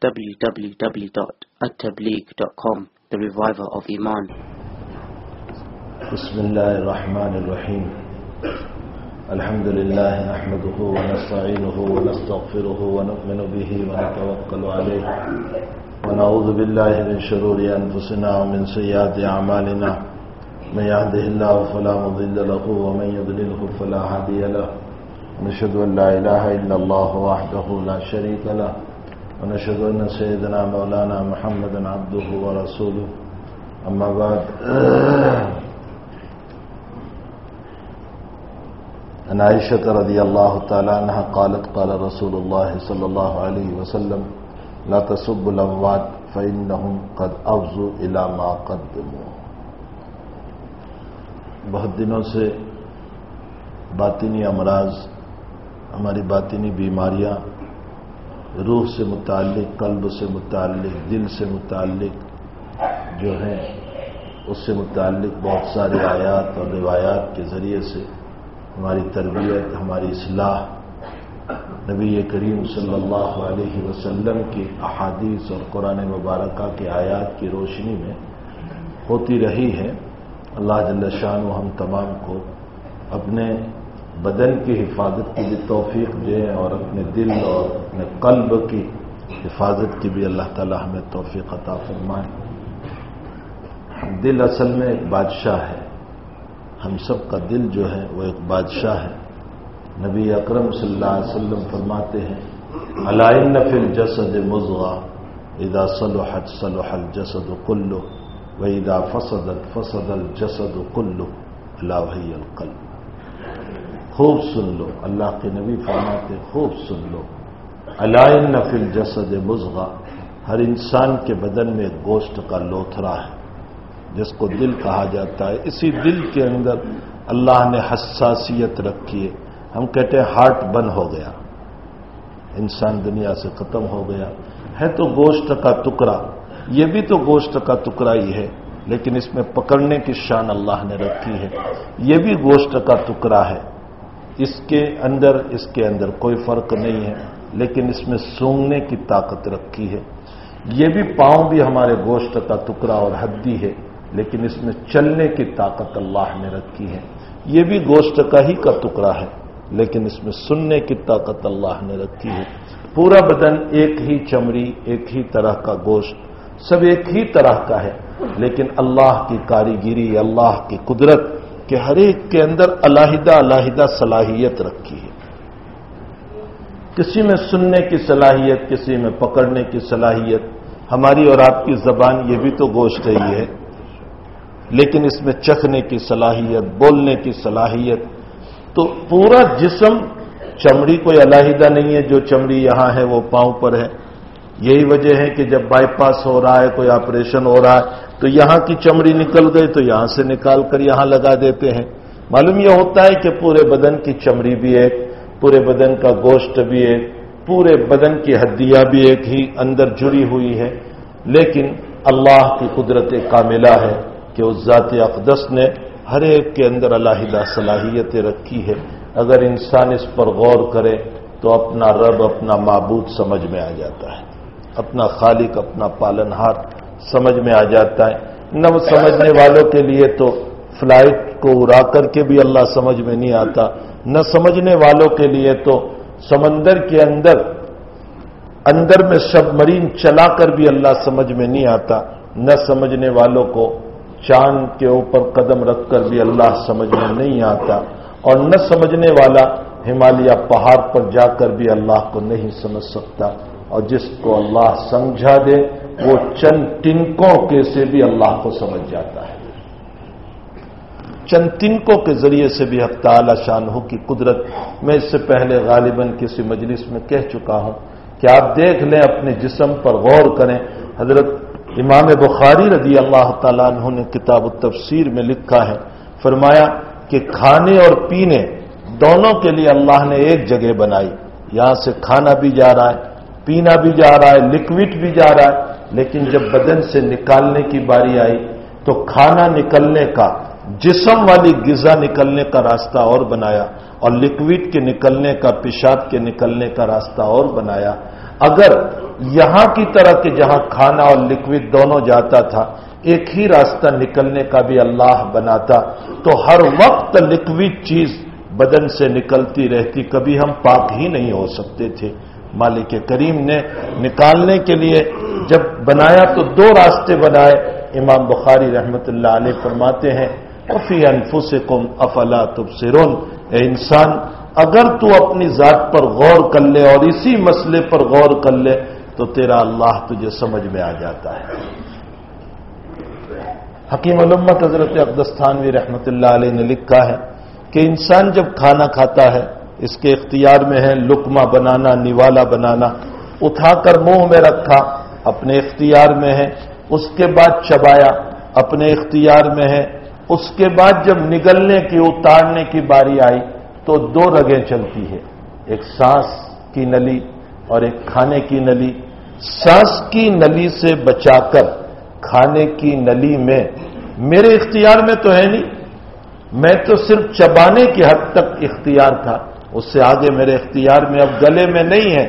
www.attableek.com The Reviver of Iman. بسم الله الرحمن الرحيم الحمد لله نحمده ونستعينه ونستغفره ونؤمن به ونتوكل عليه ونعوذ بالله من شرور أنفسنا ومن سيئات أعمالنا من يهده الله فلا مضل له ومن يضلله فلا هادي له ونشهد أن لا إله إلا الله وحده لا شريك له ونشهد أن سيدنا مولانا محمدا عبده ورسوله. أما بعد عن عائشة رضي الله تعالى عنها قالت، قال رسول الله صلى الله عليه وسلم، لا تسبوا الأموات، فإنهم قد أفزوا إلى ما قدموا. بہت دنوں سے باطنی امراض، ہماری باطنی بیماریاں روح سے متعلق، قلب سے متعلق، دل سے متعلق جو ہیں، اس سے متعلق بہت سارے آیات اور روایات کے ذریعے سے ہماری تربیت، ہماری اصلاح نبی کریم صلی اللہ علیہ وسلم کی احادیث اور قرآن مبارکہ کے آیات کی روشنی میں ہوتی رہی ہے۔ اللہ جل شان و ہم تمام کو اپنے بدن کی حفاظت کی بھی توفیق دے اور اپنے دل اور اپنے قلب کی حفاظت کی بھی اللہ تعالی ہمیں توفیق عطا فرمائے۔ دل اصل میں ایک بادشاہ ہے۔ ہم سب کا دل جو ہے وہ ایک بادشاہ ہے۔ نبی اکرم صلی اللہ علیہ وسلم فرماتے ہیں علائن نفل جسد مضغا ادا صلحت صلح الجسد کلو و ادا فسدت فسد الجسد کلو اللہ وحی القلب۔ خوب سن لو، اللہ کے نبی فرماتے خوب سن لو۔ علائن نفل جسد مضغا ہر انسان کے بدن میں ایک گوشت کا لوتھرا ہے، جس کو دل کہا جاتا ہے۔ اسی دل کے اندر اللہ نے حساسیت رکھی ہے۔ ہم کہتے ہیں ہارٹ بند ہو گیا۔ انسان دنیا سے ختم ہو گیا۔ ہے تو گوشت کا ٹکڑا۔ یہ بھی تو گوشت کا ٹکڑا ہی ہے، لیکن اس میں پکڑنے کی شان اللہ نے رکھی ہے۔ یہ بھی گوشت کا ٹکڑا ہے۔ اس کے اندر، اس کے اندر کوئی فرق نہیں ہے۔ لیکن اس میں سونگنے کی طاقت رکھی ہے۔ یہ بھی پاؤں بھی ہمارے گوشت کا ٹکڑا اور ہڈی ہے، لیکن اس میں چلنے کی طاقت اللہ نے رکھی ہے۔ یہ بھی گوشت کا ہی کا ٹکڑا ہے، لیکن اس میں سننے کی طاقت اللہ نے رکھی ہے۔ پورا بدن ایک ہی چمڑی، ایک ہی طرح کا گوشت، سب ایک ہی طرح کا ہے۔ لیکن اللہ کی کاریگری، اللہ کی قدرت کہ ہر ایک کے اندر علاحدہ علاحدہ صلاحیت رکھی ہے۔ کسی میں سننے کی صلاحیت، کسی میں پکڑنے کی صلاحیت۔ ہماری اور آپ کی زبان یہ بھی تو گوشت ہی ہے لیکن اس میں چکھنے کی صلاحیت، بولنے کی صلاحیت۔ تو پورا جسم چمڑی کوئی علاحدہ نہیں ہے، جو چمڑی یہاں ہے وہ پاؤں پر ہے۔ یہی وجہ ہے کہ جب بائی پاس ہو رہا ہے، کوئی آپریشن ہو رہا ہے، تو یہاں کی چمڑی نکل گئی تو یہاں سے نکال کر یہاں لگا دیتے ہیں۔ معلوم یہ ہوتا ہے کہ پورے بدن کی چمڑی بھی ایک پورے بدن کا گوشت بھی ایک، پورے بدن کی ہڈیاں بھی ایک ہی اندر جڑی ہوئی ہے لیکن اللہ کی قدرت کاملہ ہے کہ اس ذات اقدس نے ہر ایک کے اندر علاحدہ صلاحیتیں رکھی ہے۔ اگر انسان اس پر غور کرے تو اپنا رب، اپنا معبود سمجھ میں آ جاتا ہے۔ اپنا خالق، اپنا پالن ہار سمجھ میں آ جاتا ہے۔ نہ سمجھنے والوں کے لیے تو فلائٹ کو اڑا کر کے بھی اللہ سمجھ میں نہیں آتا۔ نہ سمجھنے والوں کے لیے تو سمندر کے اندر اندر میں سب مرین چلا کر بھی اللہ سمجھ میں نہیں آتا، نہ سمجھنے والوں کو چاند کے اوپر قدم رکھ کر بھی اللہ سمجھ میں نہیں آتا اور نہ سمجھنے والا ہمالیہ پہاڑ پر جا کر بھی اللہ کو نہیں سمجھ سکتا اور جس کو اللہ سمجھا دے، وہ چند تنکوں کے سے بھی اللہ کو سمجھ جاتا ہے۔ چند تنکوں کے ذریعے سے بھی حق تعالی شاہ کی قدرت میں اس سے پہلے غالباً کسی مجلس میں کہہ چکا ہوں کہ آپ دیکھ لیں اپنے جسم پر غور کریں۔ حضرت امام بخاری رضی اللہ تعالیٰ عنہ نے کتاب التفسیر میں لکھا ہے، فرمایا کہ کھانے اور پینے دونوں کے لیے اللہ نے ایک جگہ بنائی۔ یہاں سے کھانا بھی جا رہا ہے، پینا بھی جا رہا ہے لکوڈ بھی جا رہا ہے، لیکن جب بدن سے نکالنے کی باری آئی تو کھانا نکلنے کا جسم والی غذا نکلنے کا راستہ اور بنایا اور لکوڈ کے نکلنے کا پیشاب کے نکلنے کا راستہ اور بنایا۔ اگر یہاں کی طرح کہ جہاں کھانا اور لکوڈ دونوں جاتا تھا، ایک ہی راستہ نکلنے کا بھی اللہ بناتا، تو ہر وقت لکوڈ چیز بدن سے نکلتی رہتی، کبھی ہم پاک ہی نہیں ہو سکتے تھے۔ مالک کریم نے نکالنے کے لیے جب بنایا تو دو راستے بنائے۔ امام بخاری رحمت اللہ علیہ فرماتے ہیں کفی انفس کم افلا تب اے انسان، اگر تو اپنی ذات پر غور کر لے اور اسی مسئلے پر غور کر لے، تو تیرا اللہ تجھے سمجھ میں آ جاتا ہے۔ حکیم علمت حضرت اقدستانوی رحمت اللہ علیہ نے لکھا ہے کہ انسان جب کھانا کھاتا ہے، اس کے اختیار میں ہے لکما بنانا، نوالا بنانا۔ اٹھا کر منہ میں رکھا، اپنے اختیار میں ہے۔ اس کے بعد چبایا، اپنے اختیار میں ہے۔ اس کے بعد جب نگلنے کی، اتارنے کی باری آئی تو دو رگیں چلتی ہے ایک سانس کی نلی اور ایک کھانے کی نلی۔ سانس کی نلی سے بچا کر کھانے کی نلی میں، میرے اختیار میں تو ہے نہیں، میں تو صرف چبانے کی حد تک اختیار تھا، اس سے آگے میرے اختیار میں اب گلے میں نہیں ہے۔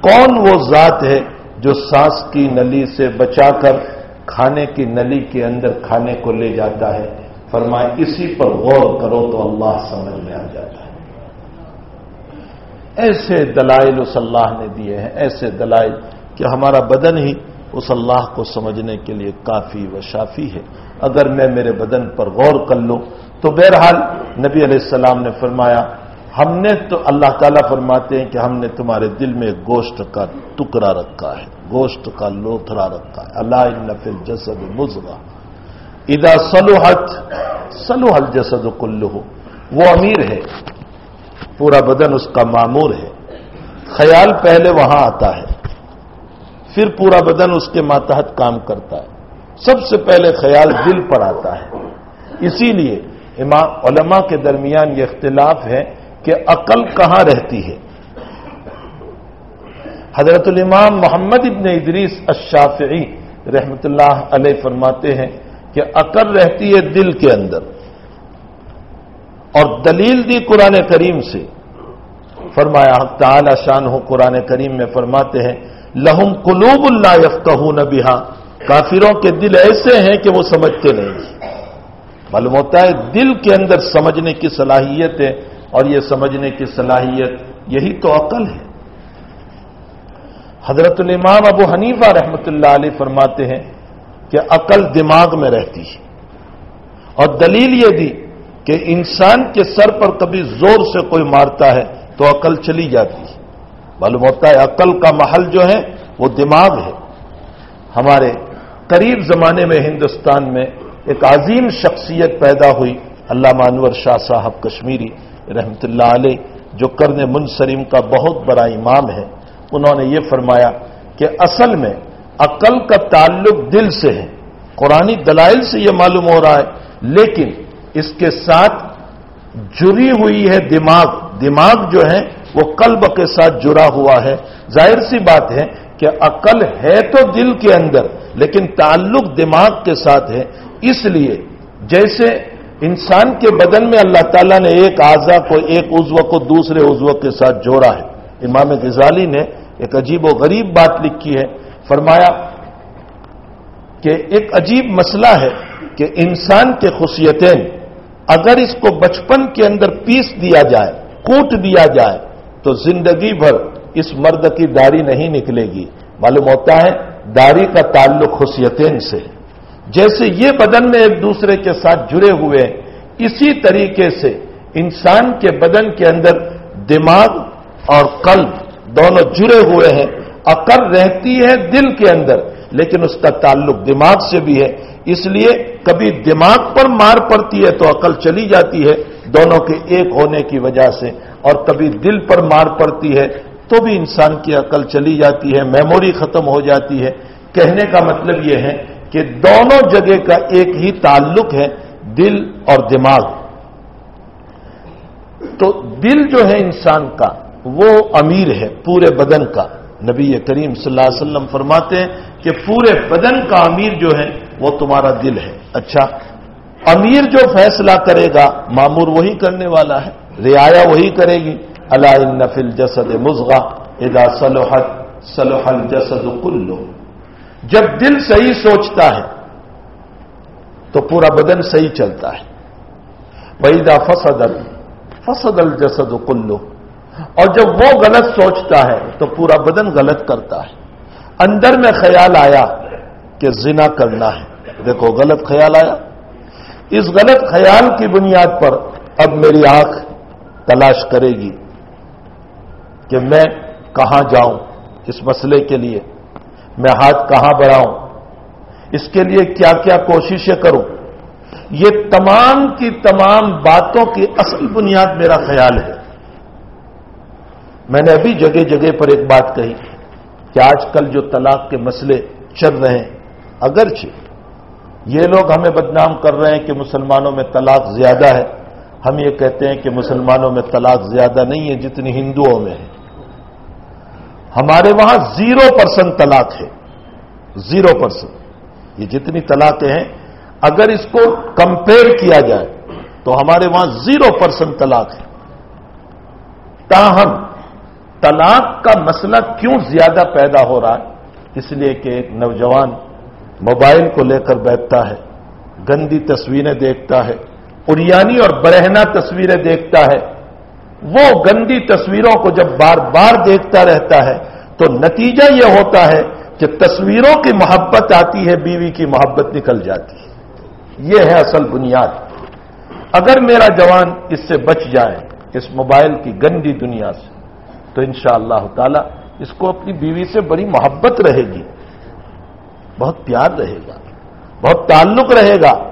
کون وہ ذات ہے جو سانس کی نلی سے بچا کر کھانے کی نلی کے اندر کھانے کو لے جاتا ہے؟ فرمائے، اسی پر غور کرو تو اللہ سمجھ میں آ جاتا ہے۔ ایسے دلائل اس اللہ نے دیے ہیں، ایسے دلائل کہ ہمارا بدن ہی اس اللہ کو سمجھنے کے لیے کافی و شافی ہے۔ اگر میں میرے بدن پر غور کر لوں تو بہرحال نبی علیہ السلام نے فرمایا، ہم نے تو اللہ تعالیٰ فرماتے ہیں کہ ہم نے تمہارے دل میں گوشت کا ٹکڑا رکھا ہے، گوشت کا لوتھرا رکھا ہے۔ اللہ نفل جسد مزغا ادا سلوحت سلوحل جسد کلو وہ امیر ہے، پورا بدن اس کا معمور ہے، خیال پہلے وہاں آتا ہے، پھر پورا بدن اس کے ماتحت کام کرتا ہے، سب سے پہلے خیال دل پر آتا ہے۔ اسی لیے امام علماء کے درمیان یہ اختلاف ہے کہ عقل کہاں رہتی ہے۔ حضرت الامام محمد ابن ادریس الشافعی رحمت اللہ علیہ فرماتے ہیں کہ عقل رہتی ہے دل کے اندر اور دلیل دی قرآن کریم سے فرمایا حق تعالی شان ہو قرآن کریم میں فرماتے ہیں، لہم قلوب اللہ یفتہ نبیہ کافروں کے دل ایسے ہیں کہ وہ سمجھتے نہیں۔ معلوم ہوتا ہے دل کے اندر سمجھنے کی صلاحیت ہے اور یہ سمجھنے کی صلاحیت یہی تو عقل ہے۔ حضرت الامام ابو حنیفہ رحمت اللہ علیہ فرماتے ہیں کہ عقل دماغ میں رہتی ہے۔ اور دلیل یہ دی کہ انسان کے سر پر کبھی زور سے کوئی مارتا ہے تو عقل چلی جاتی ہے۔ معلوم ہوتا ہے عقل کا محل جو ہے وہ دماغ ہے۔ ہمارے قریب زمانے میں ہندوستان میں ایک عظیم شخصیت پیدا ہوئی اللہ انور شاہ صاحب کشمیری رحمت اللہ علیہ، جو کرن منصرم کا بہت بڑا امام ہے۔ انہوں نے یہ فرمایا کہ اصل میں عقل کا تعلق دل سے ہے۔ قرآن دلائل سے یہ معلوم ہو رہا ہے۔ لیکن اس کے ساتھ جڑی ہوئی ہے دماغ۔ دماغ جو ہے، وہ قلب کے ساتھ جڑا ہوا ہے۔ ظاہر سی بات ہے کہ عقل ہے تو دل کے اندر، لیکن تعلق دماغ کے ساتھ ہے۔ اس لیے جیسے انسان کے بدن میں اللہ تعالیٰ نے ایک اعضا کو، ایک عضو کو، دوسرے عضو کے ساتھ جوڑا ہے۔ امام غزالی نے ایک عجیب و غریب بات لکھی ہے۔ فرمایا کہ ایک عجیب مسئلہ ہے کہ انسان کے خصیتیں اگر اس کو بچپن کے اندر پیس دیا جائے، کوٹ دیا جائے، تو زندگی بھر اس مرد کی داڑھی نہیں نکلے گی۔ معلوم ہوتا ہے داڑھی کا تعلق خصیتیں سے جیسے یہ بدن میں ایک دوسرے کے ساتھ جڑے ہوئے ہیں، اسی طریقے سے انسان کے بدن کے اندر دماغ اور قلب دونوں جڑے ہوئے ہیں۔ عقل رہتی ہے دل کے اندر، لیکن اس کا تعلق دماغ سے بھی ہے۔ اس لیے کبھی دماغ پر مار پڑتی ہے تو عقل چلی جاتی ہے، دونوں کے ایک ہونے کی وجہ سے۔ اور کبھی دل پر مار پڑتی ہے تو بھی انسان کی عقل چلی جاتی ہے، میموری ختم ہو جاتی ہے۔ کہنے کا مطلب یہ ہے کہ دونوں جگہ کا ایک ہی تعلق ہے، دل اور دماغ۔ تو دل جو ہے انسان کا، وہ امیر ہے، پورے بدن کا۔ نبی کریم صلی اللہ علیہ وسلم فرماتے ہیں کہ پورے بدن کا امیر جو ہے وہ تمہارا دل ہے۔ اچھا امیر جو فیصلہ کرے گا معمور وہی کرنے والا ہے، رعایا وہی کرے گی۔ اللہ نفل جسد مزغا ادا سلوحت صلح الجسد کلو جب دل صحیح سوچتا ہے، تو پورا بدن صحیح چلتا ہے۔ ویدا فسد فسد الجسد کلو اور جب وہ غلط سوچتا ہے تو پورا بدن غلط کرتا ہے۔ اندر میں خیال آیا کہ زنا کرنا ہے۔ دیکھو، غلط خیال آیا۔ اس غلط خیال کی بنیاد پر اب میری آنکھ تلاش کرے گی کہ میں کہاں جاؤں اس مسئلے کے لیے۔ میں ہاتھ کہاں بڑھاؤں؟ اس کے لیے کیا کیا کوششیں کروں؟ یہ تمام کی تمام باتوں کی اصل بنیاد میرا خیال ہے۔ میں نے ابھی جگہ جگہ پر ایک بات کہی کہ آج کل جو طلاق کے مسئلے چل رہے ہیں، اگرچہ یہ لوگ ہمیں بدنام کر رہے ہیں کہ مسلمانوں میں طلاق زیادہ ہے، ہم یہ کہتے ہیں کہ مسلمانوں میں طلاق زیادہ نہیں ہے جتنی ہندوؤں میں ہے۔ ہمارے وہاں زیرو پرسنٹ طلاق ہے۔ Zero percent. یہ جتنی طلاقیں ہیں، اگر اس کو کمپیئر کیا جائے تو ہمارے وہاں زیرو پرسنٹ طلاق ہے۔ تاہم طلاق کا مسئلہ کیوں زیادہ پیدا ہو رہا ہے؟ اس لیے کہ ایک نوجوان موبائل کو لے کر بیٹھتا ہے، گندی تصویریں دیکھتا ہے اریانی اور برہنا تصویریں دیکھتا ہے۔ وہ گندی تصویروں کو جب بار بار دیکھتا رہتا ہے، تو نتیجہ یہ ہوتا ہے کہ تصویروں کی محبت آتی ہے، بیوی کی محبت نکل جاتی ہے۔ یہ ہے اصل بنیاد۔ اگر میرا جوان اس سے بچ جائے، اس موبائل کی گندی دنیا سے تو انشاءاللہ اللہ تعالی اس کو اپنی بیوی سے بڑی محبت رہے گی۔ بہت پیار رہے گا۔ بہت تعلق رہے گا۔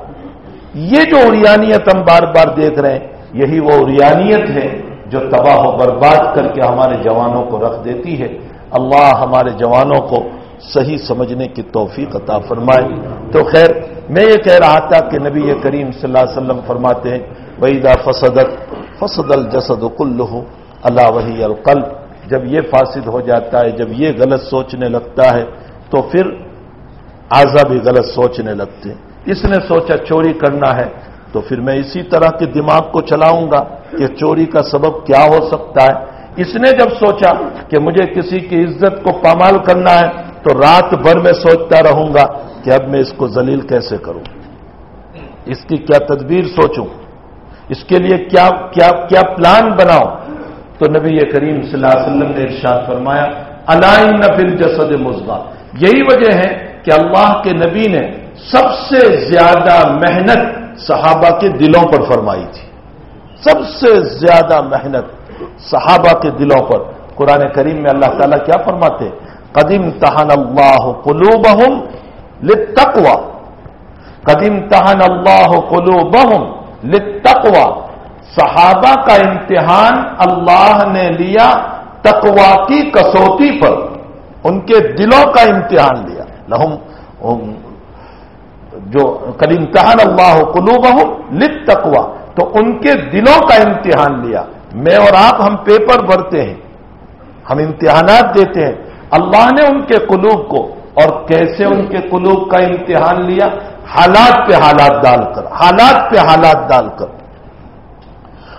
یہ جو اریانیت ہم بار بار دیکھ رہے ہیں، یہی وہ اریانیت ہے جو تباہ و برباد کر کے ہمارے جوانوں کو رکھ دیتی ہے۔ اللہ ہمارے جوانوں کو صحیح سمجھنے کی توفیق عطا فرمائے۔ تو خیر، میں یہ کہہ رہا تھا کہ نبی کریم صلی اللہ علیہ وسلم فرماتے ہیں ویدا فسدت، فسد الجسد کلو اللہ وحی القلب۔ جب یہ فاسد ہو جاتا ہے، جب یہ غلط سوچنے لگتا ہے، تو پھر آزا بھی غلط سوچنے لگتے ہیں۔ اس نے سوچا چوری کرنا ہے، تو پھر میں اسی طرح کے دماغ کو چلاؤں گا کہ چوری کا سبب کیا ہو سکتا ہے۔ اس نے جب سوچا کہ مجھے کسی کی عزت کو پامال کرنا ہے، تو رات بھر میں سوچتا رہوں گا کہ اب میں اس کو ذلیل کیسے کروں۔ اس کی کیا تدبیر سوچوں؟ اس کے لیے کیا کیا کیا پلان بناؤں؟ تو نبی کریم صلی اللہ علیہ وسلم نے ارشاد فرمایا علائن نفل جسد مزبا یہی وجہ ہے کہ اللہ کے نبی نے سب سے زیادہ محنت صحابہ کے دلوں پر فرمائی تھی۔ سب سے زیادہ محنت صحابہ کے دلوں پر۔ قرآن کریم میں اللہ تعالیٰ کیا فرماتے قدیم تہن اللہ قلوبہم لتقوا قدیم تہن اللہ قلوبہم لتقوا صحابہ کا امتحان اللہ نے لیا تقوا کی کسوٹی پر۔ ان کے دلوں کا امتحان لیا۔ لہم جو کل امتحان اللہ قلوب ہوں لت تقوا تو ان کے دلوں کا امتحان لیا۔ میں اور آپ ہم پیپر بھرتے ہیں، ہم امتحانات دیتے ہیں۔ اللہ نے ان کے قلوب کو، اور کیسے ان کے قلوب کا امتحان لیا؟ حالات پہ حالات ڈال کر، حالات پہ حالات ڈال کر۔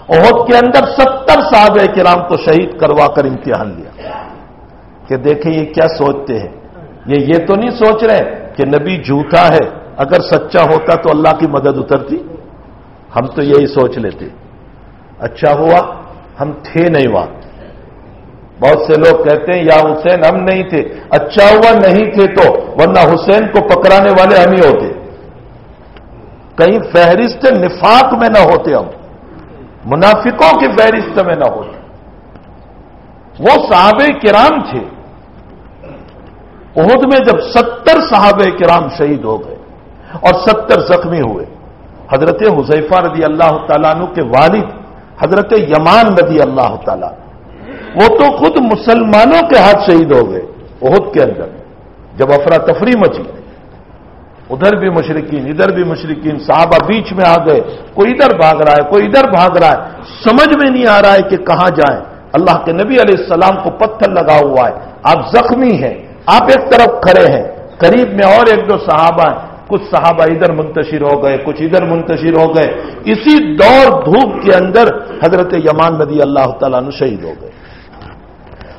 عہد کے اندر ستر صحابہ کرام کو شہید کروا کر امتحان لیا کہ دیکھیں یہ کیا سوچتے ہیں یہ یہ تو نہیں سوچ رہے کہ نبی جھوٹا ہے اگر سچا ہوتا تو اللہ کی مدد اترتی ہم تو یہی سوچ لیتے اچھا ہوا ہم تھے نہیں وہاں بہت سے لوگ کہتے ہیں یا حسین ہم نہیں تھے اچھا ہوا نہیں تھے تو ورنہ حسین کو پکڑانے والے ہم ہی ہوتے کہیں فہرست نفاق میں نہ ہوتے ہم منافقوں کی فہرست میں نہ ہوتے وہ صحابہ کرام تھے۔ عہد میں جب ستر صحابہ کرام شہید ہو گئے اور ستر زخمی ہوئے، حضرت حذیفہ رضی اللہ تعالیٰ عنہ کے والد حضرت یمان رضی اللہ تعالیٰ وہ تو خود مسلمانوں کے ہاتھ شہید ہو گئے عہد کے اندر، جب افراتفری مچی۔ ادھر بھی مشرقین ادھر بھی مشرقین صحابہ بیچ میں آ گئے، کوئی ادھر بھاگ رہا ہے، کوئی ادھر بھاگ رہا ہے، سمجھ میں نہیں آ رہا ہے کہ کہاں جائیں۔ اللہ کے نبی علیہ السلام کو پتھر لگا ہوا ہے۔ آپ زخمی ہیں، آپ ایک طرف کھڑے ہیں۔ قریب میں اور ایک دو صحابہ ہیں۔ کچھ صحابہ ادھر منتشر ہو گئے، کچھ ادھر منتشر ہو گئے۔ اسی دور دھوپ کے اندر حضرت یمان ندی اللہ تعالیٰ نے شہید ہو گئے۔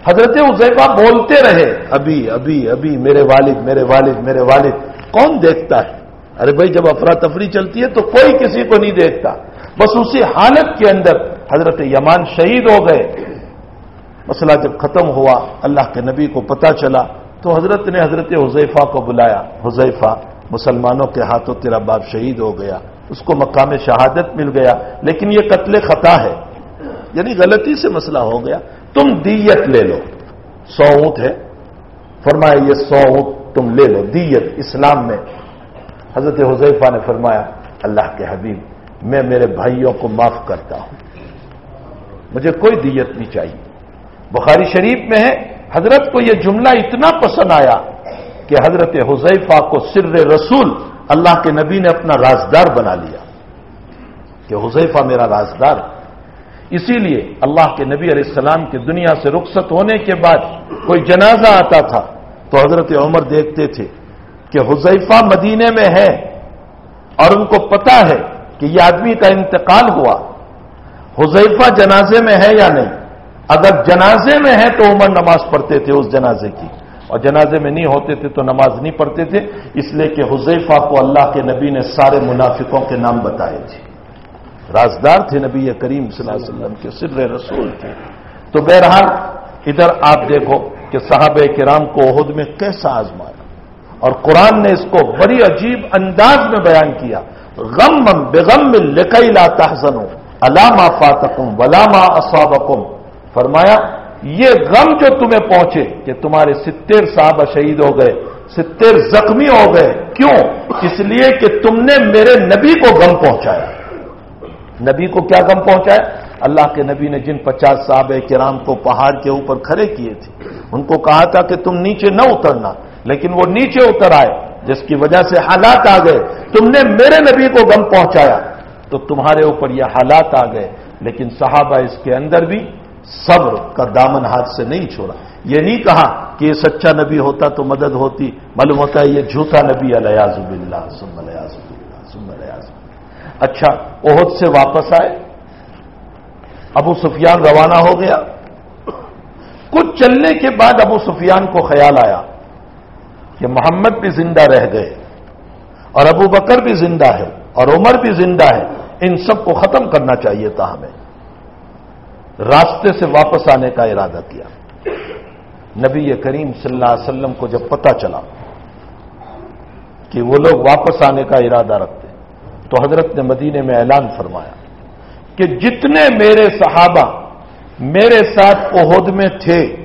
حضرت حذیفہ بولتے رہے، ابھی ابھی ابھی، میرے والد میرے والد میرے والد۔ کون دیکھتا ہے؟ ارے بھائی، جب افراتفری چلتی ہے تو کوئی کسی کو نہیں دیکھتا۔ بس اسی حالت کے اندر حضرت یمان شہید ہو گئے۔ مسئلہ جب ختم ہوا، اللہ کے نبی کو پتا چلا، تو حضرت نے حضرت حذیفہ کو بلایا۔ حذیفہ، مسلمانوں کے ہاتھوں تیرا باپ شہید ہو گیا۔ اس کو مقام شہادت مل گیا۔ لیکن یہ قتل خطا ہے۔ یعنی غلطی سے مسئلہ ہو گیا۔ تم دیت لے لو۔ سو اونٹ ہے۔ فرمایا، یہ سو اونٹ تم لے لو دیت اسلام میں۔ حضرت حذیفہ نے فرمایا، اللہ کے حبیب، میں میرے بھائیوں کو معاف کرتا ہوں۔ مجھے کوئی دیت نہیں چاہیے۔ بخاری شریف میں ہے، حضرت کو یہ جملہ اتنا پسند آیا کہ حضرت حذیفہ کو سر رسول اللہ کے نبی نے اپنا رازدار بنا لیا۔ کہ حذیفہ میرا رازدار۔ اسی لیے اللہ کے نبی علیہ السلام کی دنیا سے رخصت ہونے کے بعد کوئی جنازہ آتا تھا۔ تو حضرت عمر دیکھتے تھے کہ حذیفہ مدینے میں ہے اور ان کو پتا ہے کہ یہ آدمی کا انتقال ہوا۔ حذیفہ جنازے میں ہے یا نہیں؟ اگر جنازے میں ہے تو عمر نماز پڑھتے تھے اس جنازے کی۔ اور جنازے میں نہیں ہوتے تھے تو نماز نہیں پڑھتے تھے، اس لیے کہ حذیفہ کو اللہ کے نبی نے سارے منافقوں کے نام بتائے تھے۔ رازدار تھے نبی کریم صلی اللہ علیہ وسلم کے، سر رسول تھے۔ تو بہرحال ادھر آپ دیکھو کہ صحابہ کرام کو عہد میں کیسا آزمایا؟ اور قرآن نے اس کو بڑی عجیب انداز میں بیان کیا غم بےغم لکئی لا تحزنو علامہ فاتکم ولاما اصابکم۔ فرمایا، یہ غم جو تمہیں پہنچے کہ تمہارے ستر صاحب شہید ہو گئے، ستر زخمی ہو گئے، کیوں؟ اس لیے کہ تم نے میرے نبی کو غم پہنچایا۔ نبی کو کیا غم پہنچایا؟ اللہ کے نبی نے جن پچاس صاحب کرام کو پہاڑ کے اوپر کھڑے کیے تھے۔ ان کو کہا تھا کہ تم نیچے نہ اترنا، لیکن وہ نیچے اتر آئے، جس کی وجہ سے حالات آ گئے۔ تم نے میرے نبی کو غم پہنچایا۔ تو تمہارے اوپر یہ حالات آ گئے، لیکن صحابہ اس کے اندر بھی صبر کا دامن ہاتھ سے نہیں چھوڑا۔ یہ نہیں کہا کہ یہ سچا نبی ہوتا تو مدد ہوتی، معلوم ہوتا ہے یہ جھوٹا نبی الیاز اللہ سم الیاز اللہ سم الیاز اچھا عہد سے واپس آئے، ابو سفیان روانہ ہو گیا۔ کچھ چلنے کے بعد ابو سفیان کو خیال آیا کہ محمد بھی زندہ رہ گئے اور ابو بکر بھی زندہ ہے اور عمر بھی زندہ ہے، ان سب کو ختم کرنا چاہیے تھا ہمیں۔ راستے سے واپس آنے کا ارادہ کیا۔ نبی کریم صلی اللہ علیہ وسلم کو جب پتا چلا کہ وہ لوگ واپس آنے کا ارادہ رکھتے، تو حضرت نے مدینے میں اعلان فرمایا کہ جتنے میرے صحابہ میرے ساتھ عہد میں تھے۔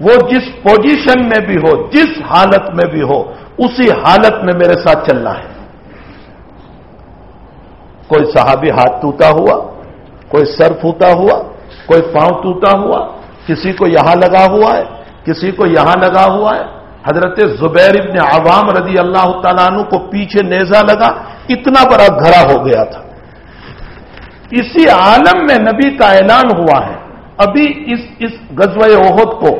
وہ جس پوزیشن میں بھی ہو، جس حالت میں بھی ہو، اسی حالت میں میرے ساتھ چلنا ہے۔ کوئی صحابی ہاتھ ٹوٹا ہوا، کوئی سر پھوٹا ہوا، کوئی پاؤں ٹوٹا ہوا، کسی کو یہاں لگا ہوا ہے، کسی کو یہاں لگا ہوا ہے۔ حضرت زبیر ابن عوام رضی اللہ تعالیٰ عنہ کو پیچھے نیزا لگا، اتنا بڑا گھرا ہو گیا تھا۔ اسی عالم میں نبی کا اعلان ہوا ہے۔ ابھی اس اس غزوہ عہد کو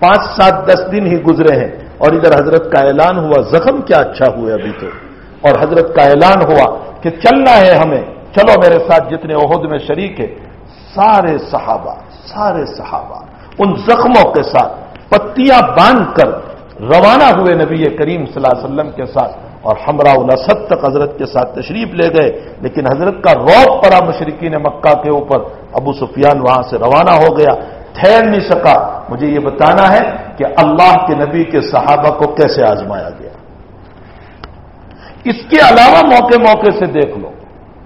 پانچ سات دس دن ہی گزرے ہیں اور ادھر حضرت کا اعلان ہوا زخم کیا اچھا ہوئے ابھی تو اور حضرت کا اعلان ہوا کہ چلنا ہے ہمیں چلو میرے ساتھ جتنے عہد میں شریک ہے سارے صحابہ سارے صحابہ، ان زخموں کے ساتھ پتیاں باندھ کر روانہ ہوئے نبی کریم صلی اللہ علیہ وسلم کے ساتھ۔ اور ہمراہ الاسد تک حضرت کے ساتھ تشریف لے گئے، لیکن حضرت کا روب پڑا مشرقین مکہ کے اوپر۔ ابو سفیان وہاں سے روانہ ہو گیا۔ ٹھہر نہیں سکا۔ مجھے یہ بتانا ہے کہ اللہ کے نبی کے صحابہ کو کیسے آزمایا گیا۔ اس کے علاوہ موقع موقع سے دیکھ لو۔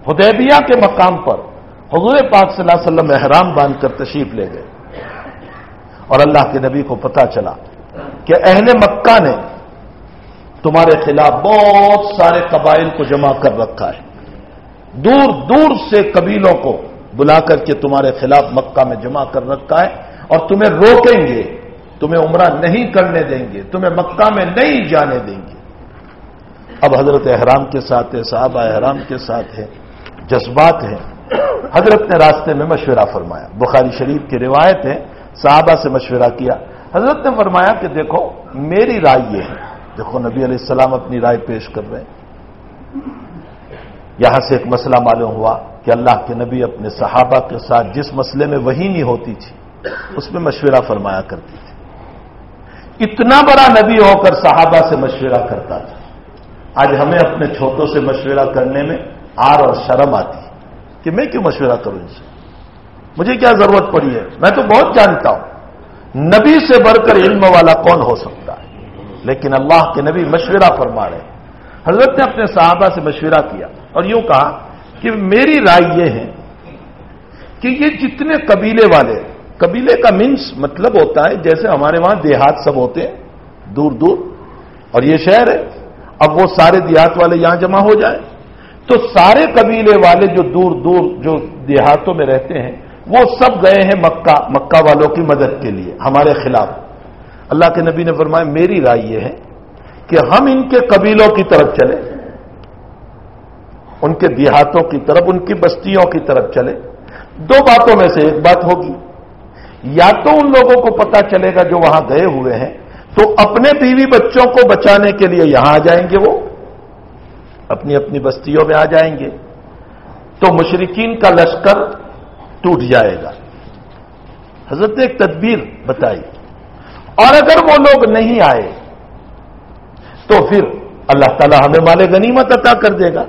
حدیبیہ کے مقام پر حضور پاک صلی اللہ علیہ وسلم احرام باندھ کر تشریف لے گئے۔ اور اللہ کے نبی کو پتا چلا کہ اہل مکہ نے تمہارے خلاف بہت سارے قبائل کو جمع کر رکھا ہے۔ دور دور سے قبیلوں کو بلا کر کے تمہارے خلاف مکہ میں جمع کر رکھا ہے اور تمہیں روکیں گے۔ تمہیں عمرہ نہیں کرنے دیں گے۔ تمہیں مکہ میں نہیں جانے دیں گے۔ اب حضرت احرام کے ساتھ ہے صحابہ احرام کے ساتھ ہے جذبات ہیں۔ حضرت نے راستے میں مشورہ فرمایا۔ بخاری شریف کی روایت ہے، صحابہ سے مشورہ کیا۔ حضرت نے فرمایا کہ دیکھو، میری رائے یہ ہے دیکھو، نبی علیہ السلام اپنی رائے پیش کر رہے ہیں۔ یہاں سے ایک مسئلہ معلوم ہوا کہ اللہ کے نبی اپنے صحابہ کے ساتھ جس مسئلے میں وہی نہیں ہوتی تھی، اس میں مشورہ فرمایا کرتی تھی۔ اتنا بڑا نبی ہو کر صحابہ سے مشورہ کرتا تھا۔ آج ہمیں اپنے چھوٹوں سے مشورہ کرنے میں آر اور شرم آتی کہ میں کیوں مشورہ کروں ان سے؟ مجھے کیا ضرورت پڑی ہے؟ میں تو بہت جانتا ہوں۔ نبی سے بڑھ کر علم والا کون ہو سکتا ہے؟ لیکن اللہ کے نبی مشورہ فرما رہے حضرت نے اپنے صحابہ سے مشورہ کیا اور یوں کہا کہ میری رائے یہ ہے کہ یہ جتنے قبیلے والے، قبیلے کا مینس مطلب ہوتا ہے جیسے ہمارے وہاں دیہات سب ہوتے ہیں، دور دور، اور یہ شہر ہے۔ اب وہ سارے دیہات والے یہاں جمع ہو جائیں۔ تو سارے قبیلے والے جو دور دور، جو دیہاتوں میں رہتے ہیں، وہ سب گئے ہیں مکہ مکہ والوں کی مدد کے لیے، ہمارے خلاف۔ اللہ کے نبی نے فرمایا، میری رائے یہ ہے کہ ہم ان کے قبیلوں کی طرف چلے ان کے دیہاتوں کی طرف، ان کی بستیوں کی طرف چلے دو باتوں میں سے ایک بات ہوگی۔ یا تو ان لوگوں کو پتا چلے گا جو وہاں گئے ہوئے ہیں، تو اپنے بیوی بچوں کو بچانے کے لیے یہاں آ جائیں گے وہ، اپنی اپنی بستیوں میں آ جائیں گے، تو مشرقین کا لشکر ٹوٹ جائے گا۔ حضرت نے ایک تدبیر بتائی۔ اور اگر وہ لوگ نہیں آئے تو پھر اللہ تعالی ہمیں مال غنیمت عطا کر دے گا۔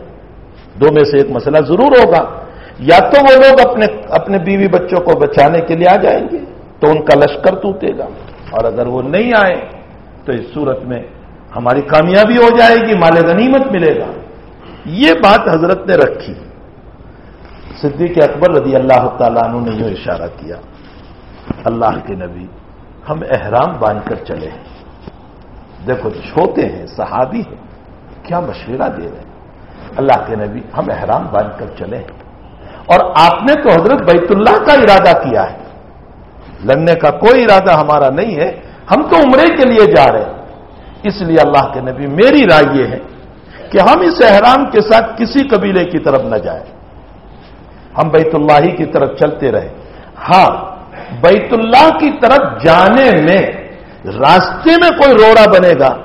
دو میں سے ایک مسئلہ ضرور ہوگا۔ یا تو وہ لوگ اپنے اپنے بیوی بچوں کو بچانے کے لیے آ جائیں گے تو ان کا لشکر ٹوٹے گا۔ اور اگر وہ نہیں آئے تو اس صورت میں ہماری کامیابی ہو جائے گی، مال غنیمت ملے گا۔ یہ بات حضرت نے رکھی۔ صدیق اکبر رضی اللہ تعالیٰ عنہ نے یوں اشارہ کیا۔ اللہ کے نبی۔ ہم احرام باندھ کر چلے ہیں۔ دیکھو چھوتے ہیں، صحابی ہیں، کیا مشورہ دے رہے ہیں۔ اللہ کے نبی، ہم احرام باندھ کر چلے ہیں۔ اور آپ نے تو حضرت بیت اللہ کا ارادہ کیا ہے۔ لڑنے کا کوئی ارادہ ہمارا نہیں ہے۔ ہم تو عمرے کے لیے جا رہے ہیں۔ اس لیے اللہ کے نبی میری رائے یہ ہے کہ ہم اس احرام کے ساتھ کسی قبیلے کی طرف نہ جائیں۔ ہم بیت اللہ ہی کی طرف چلتے رہے۔ ہاں بیت اللہ کی طرف جانے میں راستے میں کوئی روڑا بنے گا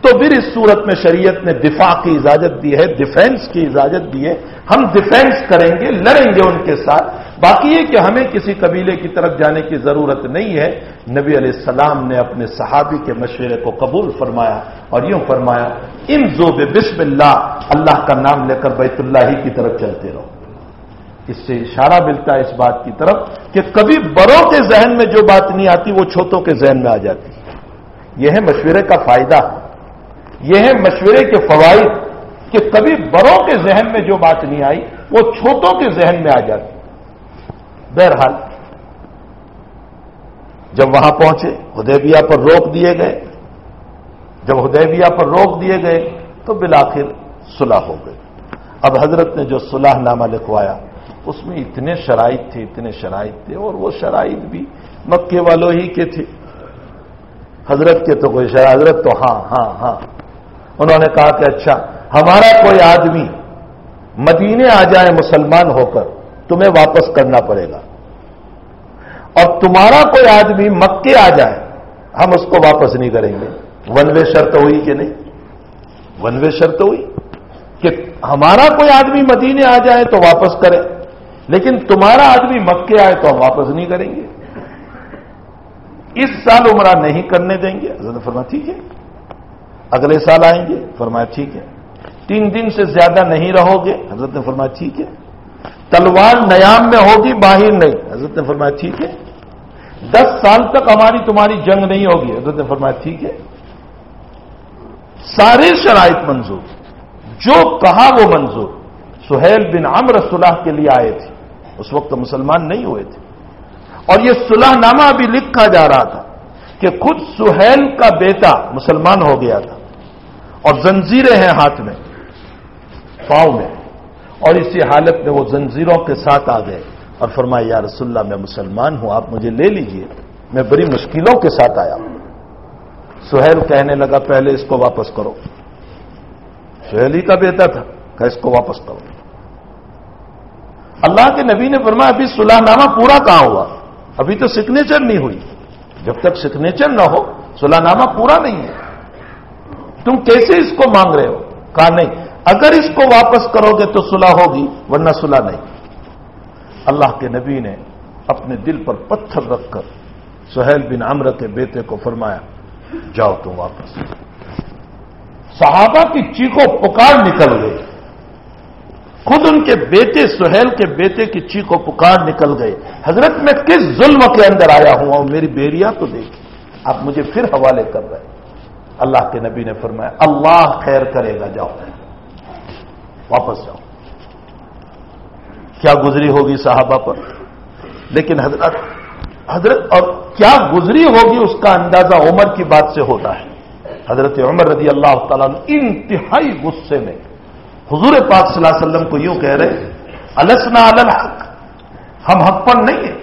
تو پھر اس صورت میں شریعت نے دفاع کی اجازت دی ہے ڈیفینس کی اجازت دی ہے۔ ہم ڈیفینس کریں گے، لڑیں گے ان کے ساتھ۔ باقی یہ کہ ہمیں کسی قبیلے کی طرف جانے کی ضرورت نہیں ہے۔ نبی علیہ السلام نے اپنے صحابی کے مشورے کو قبول فرمایا اور یوں فرمایا، ان زوب بسم اللہ اللہ کا نام لے کر بیت اللہ ہی کی طرف چلتے رہو۔ اس سے اشارہ ملتا ہے اس بات کی طرف کہ کبھی بڑوں کے ذہن میں جو بات نہیں آتی وہ چھوٹوں کے ذہن میں آ جاتی یہ ہے مشورے کا فائدہ۔ یہ ہے مشورے کے فوائد کہ کبھی بڑوں کے ذہن میں جو بات نہیں آئی وہ چھوٹوں کے ذہن میں آ جاتی بہرحال، جب وہاں پہنچے ہدیبیہ پر روک دیے گئے۔ جب ہدیبیہ پر روک دیے گئے تو بلاخر صلح ہو گئی اب حضرت نے جو صلح نامہ لکھوایا اس میں اتنے شرائط تھے، اتنے شرائط تھے، اور وہ شرائط بھی مکے والوں ہی کے تھے۔ حضرت کے تو کوئی شرائط، حضرت تو ہاں ہاں ہاں۔ انہوں نے کہا کہ اچھا ہمارا کوئی آدمی مدینے آ جائے مسلمان ہو کر، تمہیں واپس کرنا پڑے گا۔ اور تمہارا کوئی آدمی مکے آ جائے، ہم اس کو واپس نہیں کریں گے۔ ون وے شرط ہوئی کہ نہیں؟ ون وے شرط ہوئی کہ ہمارا کوئی آدمی مدینے آ جائے تو واپس کرے۔ لیکن تمہارا آدمی مکے آئے تو ہم واپس نہیں کریں گے۔ اس سال عمرہ نہیں کرنے دیں گے۔ حضرت فرما ٹھیک ہے۔ اگلے سال آئیں گے۔ فرمایا، ٹھیک ہے۔ تین دن سے زیادہ نہیں رہو گے۔ حضرت نے فرمایا، ٹھیک ہے۔ تلوار نیام میں ہوگی، باہر نہیں۔ حضرت نے فرمایا، ٹھیک ہے۔ دس سال تک ہماری تمہاری جنگ نہیں ہوگی۔ حضرت نے فرمایا، ٹھیک ہے۔ سارے شرائط منظور۔ جو کہا وہ منظور۔ سہیل بن عمر صلح کے لیے آئے تھے۔ اس وقت مسلمان نہیں ہوئے تھے۔ اور یہ صلح نامہ ابھی لکھا جا رہا تھا کہ خود سہیل کا بیٹا مسلمان ہو گیا تھا اور زنجیریں ہیں ہاتھ میں، پاؤں میں۔ اور اسی حالت میں وہ زنجیروں کے ساتھ آ گئے اور فرمایا، یا رسول اللہ، میں مسلمان ہوں، آپ مجھے لے لیجیے۔ میں بڑی مشکلوں کے ساتھ آیا۔ ہوں سہیل کہنے لگا، پہلے اس کو واپس کرو۔ سہیل ہی کا بیٹا تھا، کہ اس کو واپس کرو۔ اللہ کے نبی نے فرمایا، ابھی صلح نامہ پورا کہاں ہوا؟ ابھی تو سگنیچر نہیں ہوئی۔ جب تک سگنیچر نہ ہو، صلح نامہ پورا نہیں ہے۔ تم کیسے اس کو مانگ رہے ہو؟ کہا، نہیں، اگر اس کو واپس کرو گے تو صلح ہوگی، ورنہ صلح نہیں۔ اللہ کے نبی نے اپنے دل پر پتھر رکھ کر سہیل بن عمر کے بیٹے کو فرمایا، جاؤ تم واپس۔ صحابہ کی چیخوں پکار نکل گئی خود ان کے بیٹے سہیل کے بیٹے کی چیخوں پکار نکل گئے۔ حضرت میں کس ظلم کے اندر آیا ہوں اور میری بیریا تو دیکھی آپ مجھے پھر حوالے کر رہے اللہ کے نبی نے فرمایا، اللہ خیر کرے گا، جاؤ۔ واپس جاؤ۔ کیا گزری ہوگی صحابہ پر؟ لیکن حضرت حضرت، اور کیا گزری ہوگی اس کا اندازہ عمر کی بات سے ہوتا ہے۔ حضرت عمر رضی اللہ تعالیٰ انتہائی غصے میں۔ حضور پاک صلی اللہ علیہ وسلم کو یوں کہہ رہے السنا الحق. ہم حق پر نہیں ہیں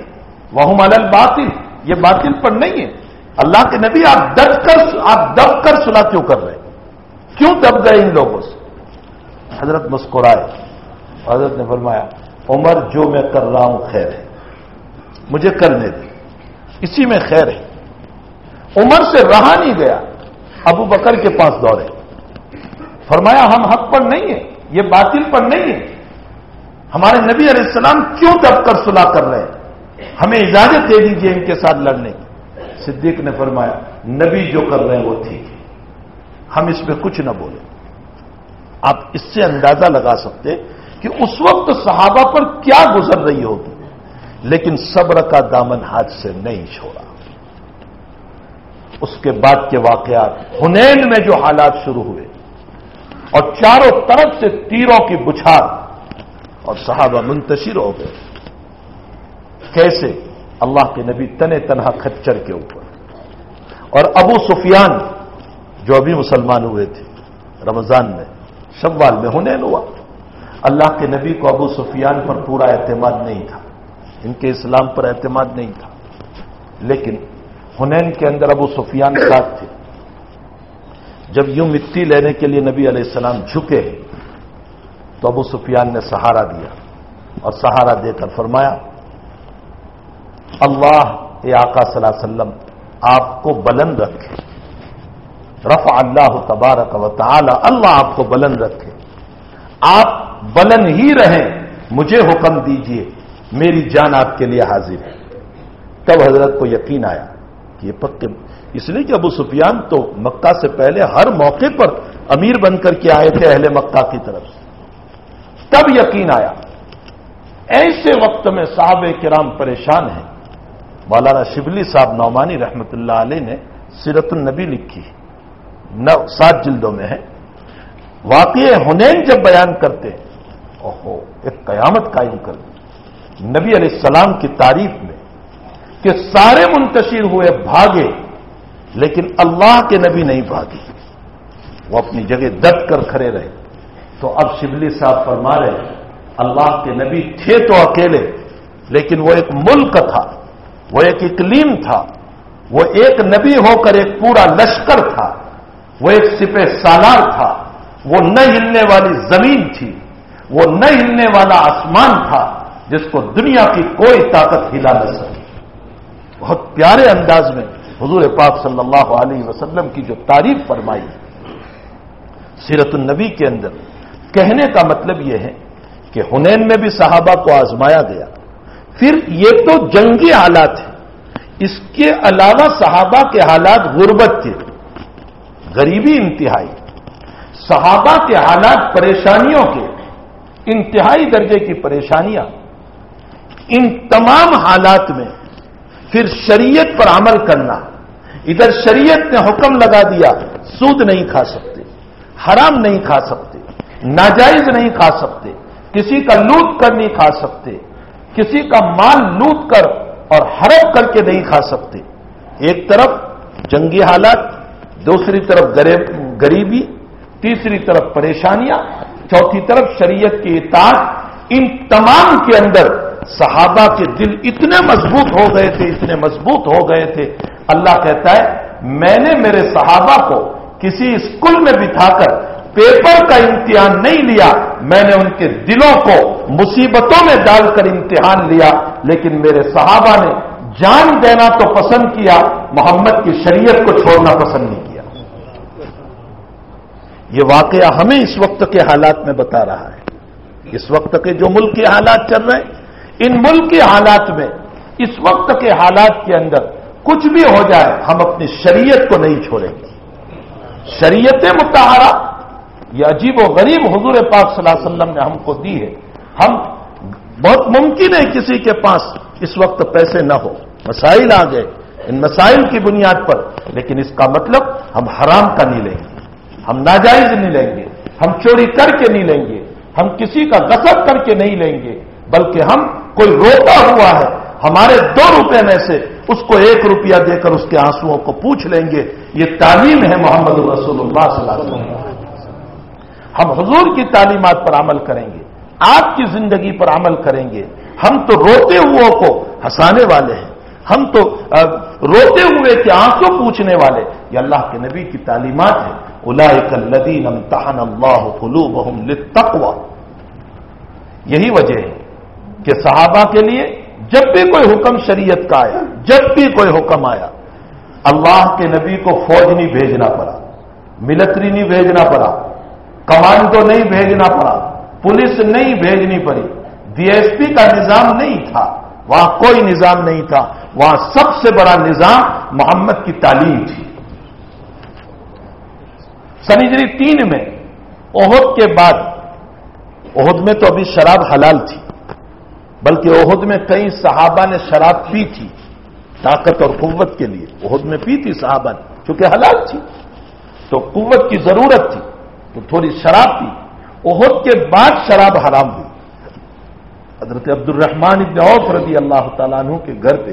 وہ الل باطل یہ باطل پر نہیں ہے اللہ کے نبی، آپ دب کر آپ دب کر سنا کیوں کر رہے کیوں دب گئے ان لوگوں سے؟ حضرت مسکرائے، حضرت نے فرمایا، عمر، جو میں کر رہا ہوں، خیر ہے۔ مجھے کرنے دے اسی میں خیر ہے۔ عمر سے رہا نہیں گیا، ابو بکر کے پاس دوڑے۔ فرمایا، ہم حق پر نہیں ہیں۔ یہ باطل پر نہیں ہے۔ ہمارے نبی علیہ السلام کیوں دب کر سلا کر رہے ہیں؟ ہمیں اجازت دے دیجیے ان کے ساتھ لڑنے کی۔ صدیق نے فرمایا، نبی جو کر رہے ہیں وہ ٹھیک ہے۔ ہم اس میں کچھ نہ بولیں۔ آپ اس سے اندازہ لگا سکتے کہ اس وقت صحابہ پر کیا گزر رہی ہوگی۔ لیکن صبر کا دامن ہاتھ سے نہیں چھوڑا۔ اس کے بعد کے واقعات ہنین میں جو حالات شروع ہوئے اور چاروں طرف سے تیروں کی بچھار اور صحابہ منتشر ہو گئے۔ کیسے؟ اللہ کے نبی تنے تنہا کچر کے اوپر۔ اور ابو سفیان جو ابھی مسلمان ہوئے تھے، رمضان میں، شوال میں ہنین ہوا۔ اللہ کے نبی کو ابو سفیان پر پورا اعتماد نہیں تھا۔ ان کے اسلام پر اعتماد نہیں تھا۔ لیکن ہنین کے اندر ابو سفیان ساتھ تھے۔ جب یوں مٹی لینے کے لیے نبی علیہ السلام جھکے تو ابو سفیان نے سہارا دیا اور سہارا دے کر فرمایا، اللہ اے آقا صلی اللہ علیہ وسلم، آپ کو بلند رکھے۔ رفع اللہ تبارک و تعالی، اللہ آپ کو بلند رکھے۔ آپ بلند ہی رہیں، مجھے حکم دیجیے، میری جان آپ کے لیے حاضر ہے۔ تب حضرت کو یقین آیا کہ یہ پکے اس لیے کہ ابو سفیان تو مکہ سے پہلے ہر موقع پر امیر بن کر کے آئے تھے اہل مکہ کی طرف سے۔ تب یقین آیا۔ ایسے وقت میں صاحب کرام پریشان ہیں۔ مولانا شبلی صاحب نعمانی رحمت اللہ علیہ نے سیرت النبی لکھی نو، سات جلدوں میں ہے۔ واقع ہنین جب بیان کرتے اوہو، ایک قیامت قائم کر دی۔ نبی علیہ السلام کی تعریف میں کہ سارے منتشر ہوئے بھاگے لیکن اللہ کے نبی نہیں بھاگے۔ وہ اپنی جگہ دب کر کھڑے رہے۔ تو اب شبلی صاحب فرما رہے اللہ کے نبی تھے تو اکیلے، لیکن وہ ایک ملک تھا، وہ ایک اقلیم تھا، وہ ایک نبی ہو کر ایک پورا لشکر تھا، وہ ایک سپہ سالار تھا، وہ نہ ہلنے والی زمین تھی، وہ نہ ہلنے والا آسمان تھا، جس کو دنیا کی کوئی طاقت ہلا نہ سکی بہت پیارے انداز میں حضور پاک صلی اللہ علیہ وسلم کی جو تعریف فرمائی، سیرت النبی کے اندر، کہنے کا مطلب یہ ہے کہ ہنین میں بھی صحابہ کو آزمایا گیا۔ پھر یہ تو جنگی حالات ہیں۔ اس کے علاوہ صحابہ کے حالات غربت کے غریبی انتہائی۔ صحابہ کے حالات پریشانیوں کے، انتہائی درجے کی پریشانیاں۔ ان تمام حالات میں پھر شریعت پر عمل کرنا۔ ادھر شریعت نے حکم لگا دیا، سود نہیں کھا سکتے، حرام نہیں کھا سکتے، ناجائز نہیں کھا سکتے، کسی کا لوٹ کر نہیں کھا سکتے، کسی کا مال لوٹ کر اور ہڑپ کر کے نہیں کھا سکتے۔ ایک طرف جنگی حالات، دوسری طرف غریبی، تیسری طرف پریشانیاں، چوتھی طرف شریعت کی اطاعت۔ ان تمام کے اندر صحابہ کے دل اتنے مضبوط ہو گئے تھے، اتنے مضبوط ہو گئے تھے۔ اللہ کہتا ہے، میں نے میرے صحابہ کو کسی اسکول میں بٹھا کر پیپر کا امتحان نہیں لیا، میں نے ان کے دلوں کو مصیبتوں میں ڈال کر امتحان لیا، لیکن میرے صحابہ نے جان دینا تو پسند کیا، محمد کی شریعت کو چھوڑنا پسند نہیں کیا۔ یہ واقعہ ہمیں اس وقت کے حالات میں بتا رہا ہے۔ اس وقت کے جو ملک کے حالات چل رہے ہیں ان ملک کے حالات میں، اس وقت کے حالات کے اندر کچھ بھی ہو جائے، ہم اپنی شریعت کو نہیں چھوڑیں گے۔ شریعت متحرہ، یہ عجیب و غریب حضور پاک صلی اللہ علیہ وسلم نے ہم کو دی ہے۔ ہم بہت ممکن ہے کسی کے پاس اس وقت پیسے نہ ہو۔ مسائل آ گئے ان مسائل کی بنیاد پر، لیکن اس کا مطلب ہم حرام کا نہیں لیں گے۔ ہم ناجائز نہیں لیں گے۔ ہم چوری کر کے نہیں لیں گے۔ ہم کسی کا غصب کر کے نہیں لیں گے۔ بلکہ ہم کوئی روتا ہوا ہے ہمارے دو روپے میں سے اس کو ایک روپیہ دے کر اس کے آنسو کو پوچھ لیں گے، یہ تعلیم ہے محمد رسول اللہ صلی اللہ علیہ وسلم۔ ہم حضور کی تعلیمات پر عمل کریں گے، آپ کی زندگی پر عمل کریں گے۔ ہم تو روتے ہوئے کو ہنسانے والے ہیں۔ ہم تو روتے ہوئے کہ آنسو پوچھنے والے۔ یہ اللہ کے نبی کی تعلیمات ہیں۔ الدین امتحن اللہ قلوبہم للتقوى یہی وجہ ہے۔ کہ صحابہ کے لیے جب بھی کوئی حکم شریعت کا آیا، جب بھی کوئی حکم آیا، اللہ کے نبی کو فوج نہیں بھیجنا پڑا ملٹری نہیں بھیجنا پڑا، کمانڈو نہیں بھیجنا پڑا، پولیس نہیں بھیجنی پڑی، ڈی ایس پی کا نظام نہیں تھا، وہاں کوئی نظام نہیں تھا، وہاں سب سے بڑا نظام محمد کی تعلیم تھی۔ سنیجری تین میں، عہد کے بعد، عہد میں تو ابھی شراب حلال تھی۔ بلکہ عہد میں کئی صحابہ نے شراب پی تھی، طاقت اور قوت کے لیے۔ عہد میں پی تھی صحابہ نے، چونکہ حلال تھی۔ تو قوت کی ضرورت تھی، تو تھوڑی شراب پی۔ عہد کے بعد شراب حرام ہوئی۔ حضرت عبد الرحمان ابن عوف رضی اللہ تعالیٰ عنہ کے گھر پہ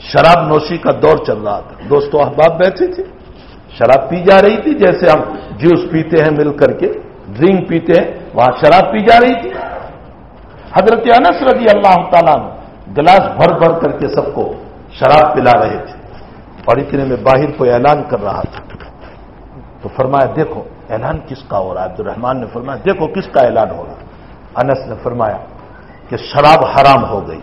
شراب نوشی کا دور چل رہا تھا۔ دوستو، احباب بیٹھے تھے۔ شراب پی جا رہی تھی، جیسے ہم جوس پیتے ہیں مل کر کے، ڈرنک پیتے ہیں، وہاں شراب پی جا رہی تھی۔ حضرت انس رضی اللہ تعالیٰ گلاس بھر بھر کر کے سب کو شراب پلا رہے تھے اور اتنے میں باہر کو اعلان کر رہا تھا۔ تو فرمایا، دیکھو، اعلان کس کا ہو رہا ہے؟ عبد الرحمان نے فرمایا، دیکھو کس کا اعلان ہو رہا انس نے فرمایا کہ شراب حرام ہو گئی۔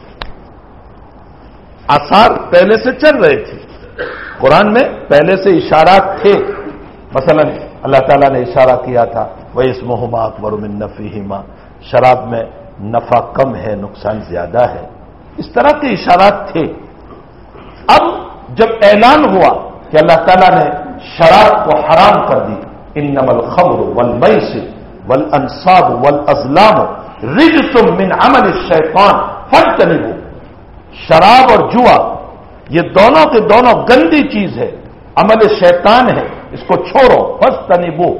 آثار پہلے سے چل رہے تھے۔ قرآن میں پہلے سے اشارات تھے۔ مثلا اللہ تعالیٰ نے اشارہ کیا تھا وہ اس محما اکبر نفی شراب میں نفع کم ہے، نقصان زیادہ ہے۔ اس طرح کے اشارات تھے۔ اب جب اعلان ہوا کہ اللہ تعالیٰ نے شراب کو حرام کر دی ان نمل خبر ول میس ول انصاب ول ازلام رج تم من عمل شیفان فن شراب اور جوا، یہ دونوں کے دونوں گندی چیز ہے۔ عمل شیطان ہے، اس کو چھوڑو بس تنبو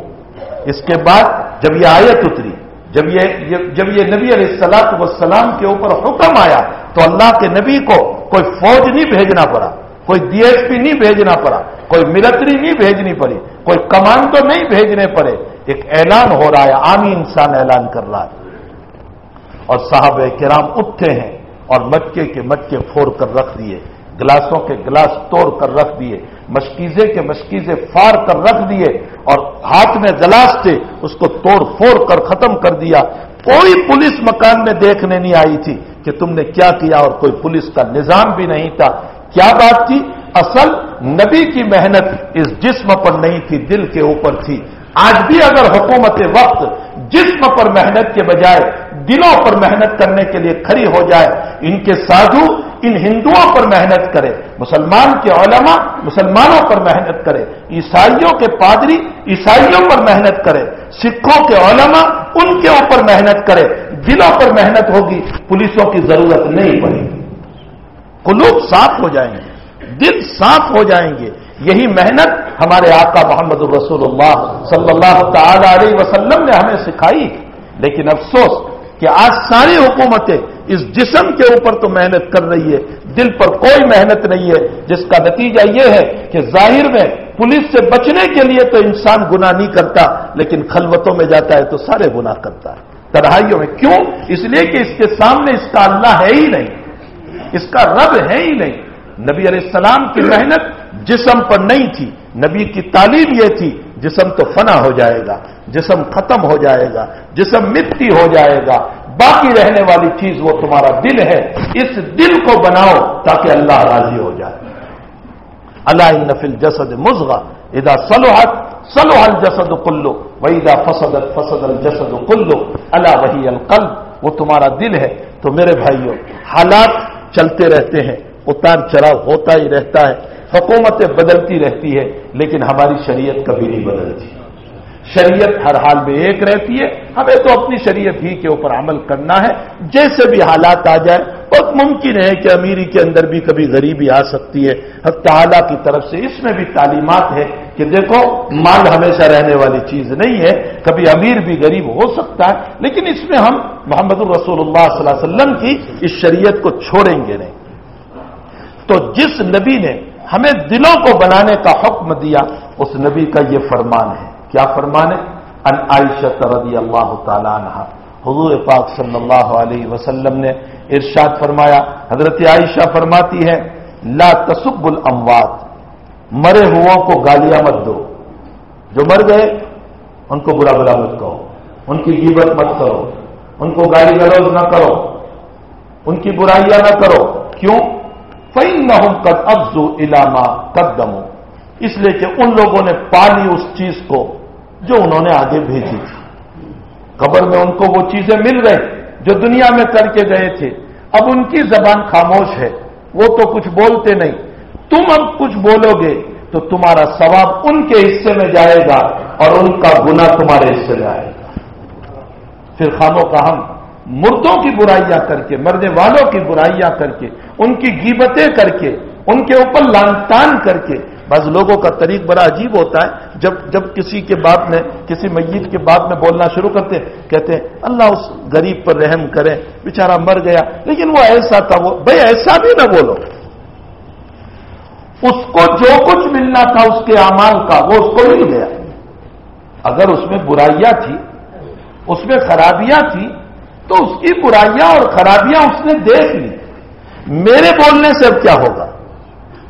اس کے بعد جب یہ آیت اتری جب یہ جب یہ نبی علیہ السلاط وسلام کے اوپر حکم آیا تو اللہ کے نبی کو کوئی فوج نہیں بھیجنا پڑا، کوئی ڈی ایس پی نہیں بھیجنا پڑا، کوئی ملٹری نہیں بھیجنی پڑی، کوئی کمانڈو نہیں بھیجنے پڑے۔ ایک اعلان ہو رہا ہے، عامی انسان اعلان کر رہا ہے۔ اور صاحب کرام اٹھتے ہیں اور مٹکے کے مٹکے پھوڑ کر رکھ دیے۔ گلاسوں کے گلاس توڑ کر رکھ دیے، مشکیزے کے مشکیزے فار کر رکھ دیے اور ہاتھ میں گلاس تھے، اس کو توڑ پھوڑ کر ختم کر دیا۔ کوئی پولیس مکان میں دیکھنے نہیں آئی تھی کہ تم نے کیا کیا اور کوئی پولیس کا نظام بھی نہیں تھا۔ کیا بات تھی؟ اصل نبی کی محنت اس جسم پر نہیں تھی، دل کے اوپر تھی۔ آج بھی اگر حکومت وقت جسم پر محنت کے بجائے دلوں پر محنت کرنے کے لیے کھڑی ہو جائے، ان کے سادھو ان ہندوؤں پر محنت کرے، مسلمان کے علماء مسلمانوں پر محنت کرے، عیسائیوں کے پادری عیسائیوں پر محنت کرے، سکھوں کے علماء ان کے اوپر محنت کرے، دلوں پر محنت ہوگی، پولیسوں کی ضرورت نہیں پڑے گی۔ قلوب صاف ہو جائیں گے، دل صاف ہو جائیں گے۔ یہی محنت ہمارے آقا محمد الرسول اللہ صلی اللہ تعالی علیہ وسلم نے ہمیں سکھائی۔ لیکن افسوس کہ آج ساری حکومتیں اس جسم کے اوپر تو محنت کر رہی ہے، دل پر کوئی محنت نہیں ہے۔ جس کا نتیجہ یہ ہے کہ ظاہر میں پولیس سے بچنے کے لیے تو انسان گنا نہیں کرتا، لیکن خلوتوں میں جاتا ہے تو سارے گنا کرتا ہے۔ تڑھائیوں میں کیوں؟ اس لیے کہ اس کے سامنے اس کا اللہ ہے ہی نہیں۔ اس کا رب ہے ہی نہیں۔ نبی علیہ السلام کی محنت جسم پر نہیں تھی۔ نبی کی تعلیم یہ تھی، جسم تو فنا ہو جائے گا، جسم ختم ہو جائے گا، جسم مٹی ہو جائے گا۔ باقی رہنے والی چیز وہ تمہارا دل ہے، اس دل کو بناؤ تاکہ اللہ راضی ہو جائے۔ اللہ نفل جسد مزغا ادا سلوحت سلوحل جسد کلو ویدا فسد فسد الجسد کلو اللہ وحی القلب، وہ تمہارا دل ہے۔ تو میرے بھائیوں حالات چلتے رہتے ہیں، اتار چڑھاؤ، ہوتا ہی رہتا ہے۔ حکومتیں بدلتی رہتی ہے لیکن ہماری شریعت کبھی نہیں بدلتی۔ شریعت ہر حال میں ایک رہتی ہے۔ ہمیں تو اپنی شریعت ہی کے اوپر عمل کرنا ہے۔ جیسے بھی حالات آ جائے بہت ممکن ہے کہ امیری کے اندر بھی کبھی غریبی آ سکتی ہے۔ حق تعالیٰ کی طرف سے اس میں بھی تعلیمات ہے کہ دیکھو، مال ہمیشہ رہنے والی چیز نہیں ہے۔ کبھی امیر بھی غریب ہو سکتا ہے، لیکن اس میں ہم محمد الرسول اللہ صلی اللہ علیہ وسلم کی اس شریعت کو چھوڑیں گے نہیں۔ تو جس نبی نے ہمیں دلوں کو بنانے کا حکم دیا، اس نبی کا یہ فرمان ہے۔ کیا فرمانے؟ ان عائشہ رضی اللہ تعالیٰ عنہ حضور پاک صلی اللہ علیہ وسلم نے ارشاد فرمایا، حضرت عائشہ فرماتی ہے لا تصب الاموات، مرے ہو کو گالیاں مت دو۔ جو مر گئے، ان کو برا برا مت کہو۔ ان کی گیبت مت کرو۔ ان کو گالی گلوز نہ کرو۔ ان کی برائیاں نہ کرو۔ کیوں؟ فئی نہ ہوں کد افزو علامہ قدمو اس لیے کہ ان لوگوں نے پالی اس چیز کو۔ جو انہوں نے آگے بھیجی تھی۔ قبر میں ان کو وہ چیزیں مل رہے جو دنیا میں کر کے گئے تھے۔ اب ان کی زبان خاموش ہے۔ وہ تو کچھ بولتے نہیں۔ تم اب کچھ بولو گے تو تمہارا ثواب ان کے حصے میں جائے گا اور ان کا گنا تمہارے حصے میں آئے گا۔ پھر خاموں کا ہم مردوں کی برائیاں کر کے، مرنے والوں کی برائیاں کر کے، ان کی گیبتیں کر کے، ان کے اوپر لانتان کر کے بعض لوگوں کا طریق بڑا عجیب ہوتا ہے جب جب کسی کے بات میں کسی میت کے بات میں بولنا شروع کرتے کہتے ہیں، اللہ اس غریب پر رحم کرے، بیچارہ مر گیا۔ لیکن وہ ایسا تھا، وہ بھائی ایسا بھی نہ بولو۔ اس کو جو کچھ ملنا تھا اس کے اعمال کا، وہ اس کو مل گیا۔ اگر اس میں برائیاں تھی اس میں خرابیاں تھی تو اس کی برائیاں اور خرابیاں اس نے دیکھ لی۔ میرے بولنے سے اب کیا ہوگا؟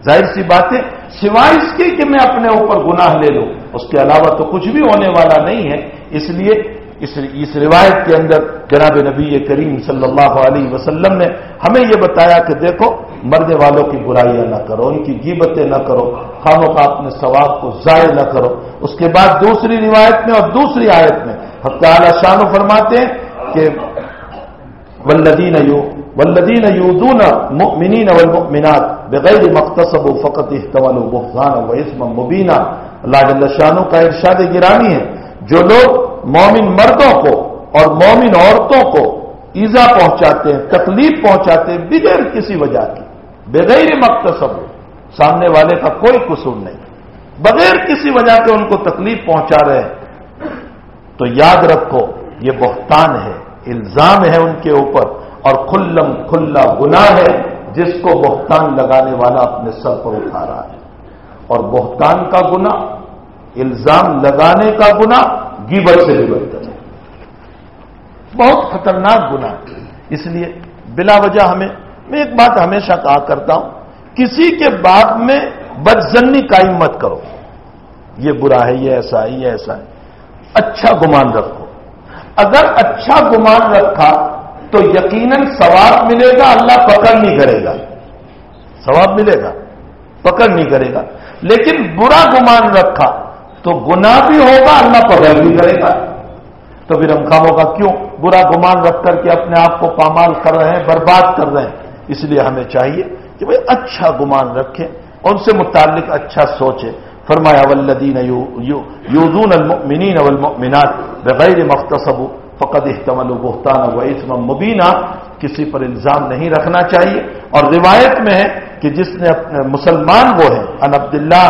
ظاہر سی بات ہے، سوائے اس کی کہ میں اپنے اوپر گناہ لے لوں، اس کے علاوہ تو کچھ بھی ہونے والا نہیں ہے۔ اس لیے اس روایت کے اندر جناب نبی کریم صلی اللہ علیہ وسلم نے ہمیں یہ بتایا کہ دیکھو، مرنے والوں کی برائیاں نہ کرو، ان کی گیبتیں نہ کرو خانوں کا اپنے ثواب کو ضائع نہ کرو۔ اس کے بعد دوسری روایت میں اور دوسری آیت میں تعالی شان فرماتے ہیں کہ ولدین یو ولدین یودون مؤمنین والمؤمنات بغیر مختصب و فقط احتمال و بحضان و اسم مبینہ اللہ جل شانوں کا ارشاد گرانی ہے۔ جو لوگ مومن مردوں کو اور مومن عورتوں کو ایزا پہنچاتے ہیں، تکلیف پہنچاتے ہیں بغیر کسی وجہ کی بغیر مختصب سامنے والے کا کوئی قصور نہیں۔ بغیر کسی وجہ کے ان کو تکلیف پہنچا رہے ہیں۔ تو یاد رکھو، یہ بہتان ہے، الزام ہے ان کے اوپر۔ اور کھلم کھلا گناہ ہے جس کو بہتان لگانے والا اپنے سر پر اٹھا رہا ہے۔ اور بہتان کا گنا الزام لگانے کا گنا گیبر سے بھی بدتر ہے۔ بہت خطرناک گنا اس لیے بلا وجہ ہمیں، میں ایک بات ہمیشہ کہا کرتا ہوں، کسی کے بعد میں بدزنی قائم مت کرو۔ یہ برا ہے، یہ ایسا ہے، یہ ایسا ہے۔ اچھا گمان رکھو۔ اگر اچھا گمان رکھا تو یقیناً ثواب ملے گا، اللہ پکڑ نہیں کرے گا۔ ثواب ملے گا، پکڑ نہیں کرے گا۔ لیکن برا گمان رکھا تو گنا بھی ہوگا، اللہ پکڑ بھی کرے گا۔ تو پھر ہم کاموں کا کیوں برا گمان رکھ کر کے اپنے آپ کو پامال کر رہے ہیں، برباد کر رہے ہیں؟ اس لیے ہمیں چاہیے کہ بھائی اچھا گمان رکھیں، ان سے متعلق اچھا سوچے فرمایا ولدین یوزون المؤمنین والمؤمنات بغیر مختصب فقد احتمل بہتان و اسم مبینہ کسی پر الزام نہیں رکھنا چاہیے۔ اور روایت میں ہے کہ جس نے مسلمان وہ ہے ان عبداللہ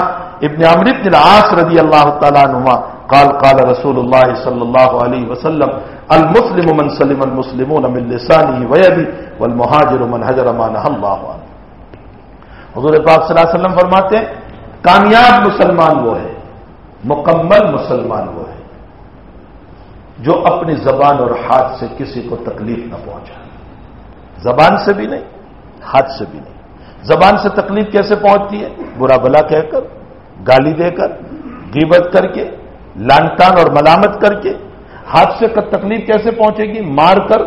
ابن امرت العاص رضی اللہ تعالیٰ نما قال قال رسول اللہ صلی اللہ علیہ وسلم، المسلم من سلم المسلمون من لسانه ويدي والمهاجر من هجر ما نهى الله عنه حضور پاک صلی اللہ علیہ وسلم فرماتے ہیں، کامیاب مسلمان وہ ہے مکمل مسلمان وہ ہے جو اپنی زبان اور ہاتھ سے کسی کو تکلیف نہ پہنچا زبان سے بھی نہیں، ہاتھ سے بھی نہیں۔ زبان سے تکلیف کیسے پہنچتی ہے؟ برا بلا کہہ کر، گالی دے کر گیبت کر کے لانٹان اور ملامت کر کے۔ ہاتھ سے تکلیف کیسے پہنچے گی؟ مار کر۔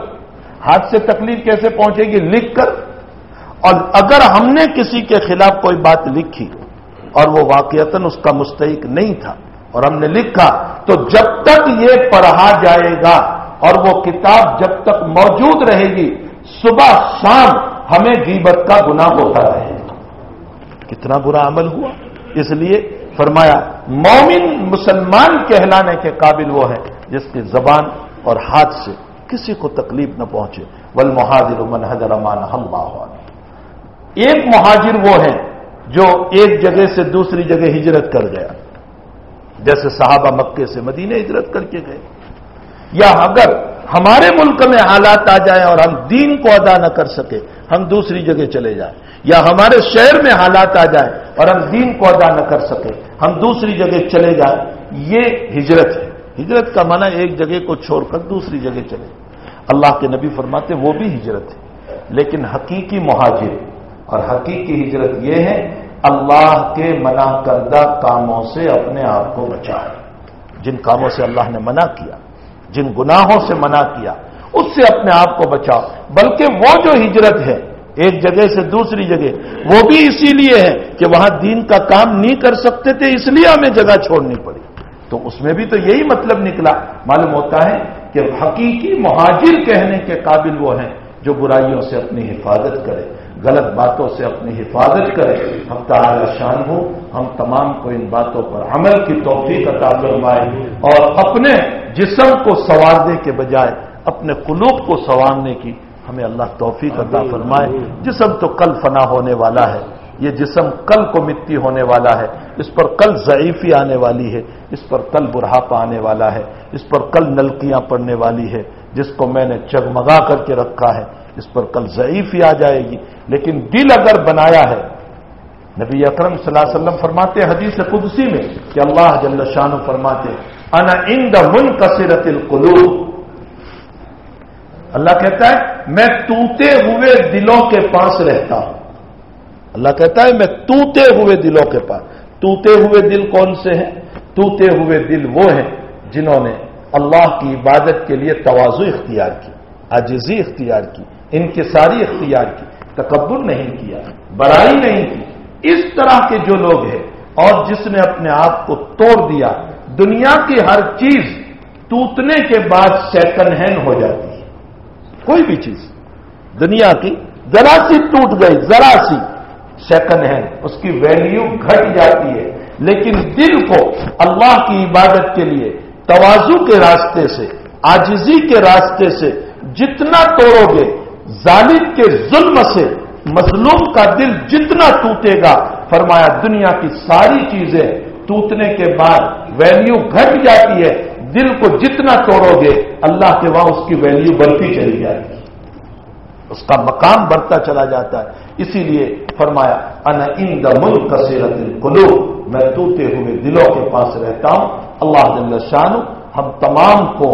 ہاتھ سے تکلیف کیسے پہنچے گی؟ لکھ کر۔ اور اگر ہم نے کسی کے خلاف کوئی بات لکھی اور وہ واقعتاً اس کا مستحق نہیں تھا اور ہم نے لکھا، تو جب تک یہ پڑھا جائے گا اور وہ کتاب جب تک موجود رہے گی، صبح شام ہمیں غیبت کا گناہ ہوتا رہے گا۔ کتنا برا عمل ہوا۔ اس لیے فرمایا، مومن مسلمان کہلانے کے قابل وہ ہے جس کی زبان اور ہاتھ سے کسی کو تکلیف نہ پہنچے۔ ول مہاجر من حضر امان ایک مہاجر وہ ہے جو ایک جگہ سے دوسری جگہ ہجرت کر گیا۔ جیسے صحابہ مکے سے مدینے ہجرت کر کے گئے۔ یا اگر ہمارے ملک میں حالات آ جائیں اور ہم دین کو ادا نہ کر سکے، ہم دوسری جگہ چلے جائیں۔ یا ہمارے شہر میں حالات آ جائیں اور ہم دین کو ادا نہ کر سکے، ہم دوسری جگہ چلے جائیں۔ یہ ہجرت ہے۔ ہجرت کا معنی ایک جگہ کو چھوڑ کر دوسری جگہ چلے۔ اللہ کے نبی فرماتے وہ بھی ہجرت ہے۔ لیکن حقیقی مہاجر اور حقیقی ہجرت یہ ہے اللہ کے منع کردہ کاموں سے اپنے آپ کو بچائے۔ جن کاموں سے اللہ نے منع کیا، جن گناہوں سے منع کیا، اس سے اپنے آپ کو بچاؤ۔ بلکہ وہ جو ہجرت ہے، ایک جگہ سے دوسری جگہ، وہ بھی اسی لیے ہے کہ وہاں دین کا کام نہیں کر سکتے تھے، اس لیے ہمیں جگہ چھوڑنی پڑی۔ تو اس میں بھی تو یہی مطلب نکلا۔ معلوم ہوتا ہے کہ حقیقی مہاجر کہنے کے قابل وہ ہیں جو برائیوں سے اپنی حفاظت کرے۔ غلط باتوں سے اپنی حفاظت کرے ہم تعالی شان ہو ہم تمام کو ان باتوں پر عمل کی توفیق عطا فرمائے اور اپنے جسم کو سنوارنے کے بجائے اپنے قلوب کو سنوارنے کی ہمیں اللہ توفیق عطا فرمائے۔ جسم تو کل فنا ہونے والا ہے یہ جسم کل کو مٹی ہونے والا ہے اس پر کل ضعیفی آنے والی ہے اس پر کل برہاپا آنے والا ہے اس پر کل نلکیاں پڑنے والی ہے۔ جس کو میں نے چگمگا کر کے رکھا ہے، اس پر کل ضعیفی آ جائے گی۔ لیکن دل اگر بنایا ہے، نبی اکرم صلی اللہ علیہ وسلم فرماتے حدیث قدسی میں کہ اللہ جل شان فرماتے انا ان دا من کثرت القلوب اللہ کہتا ہے، میں توتے ہوئے دلوں کے پاس رہتا ہوں اللہ کہتا ہے، میں توتے ہوئے دلوں کے پاس توتے ہوئے دل کون سے ہیں؟ توتے ہوئے دل وہ ہیں جنہوں نے اللہ کی عبادت کے لیے توازو اختیار کی عجزی اختیار کی، انکساری اختیار کی، تکبر نہیں کیا برائی نہیں کی، اس طرح کے جو لوگ ہیں، اور جس نے اپنے آپ کو توڑ دیا، دنیا کی ہر چیز ٹوٹنے کے بعد سیکنڈ ہینڈ ہو جاتی ہے۔ کوئی بھی چیز۔ دنیا کی ذرا سی ٹوٹ گئی، ذرا سی سیکنڈ ہینڈ اس کی ویلیو گھٹ جاتی ہے۔ لیکن دل کو اللہ کی عبادت کے لیے توازو کے راستے سے آجزی کے راستے سے جتنا توڑو گے، ظالم کے ظلم سے مظلوم کا دل جتنا ٹوٹے گا، فرمایا دنیا کی ساری چیزیں ٹوٹنے کے بعد ویلیو گھٹ جاتی ہے، دل کو جتنا توڑو گے، اللہ کے وہاں اس کی ویلیو بڑھتی چلی جائے گی۔ اس کا مقام بڑھتا چلا جاتا ہے۔ اسی لیے فرمایا ان ان دا ملک کثیرت میں ٹوٹے ہوئے دلوں کے پاس رہتا ہوں۔ اللہ جل شان ہم تمام کو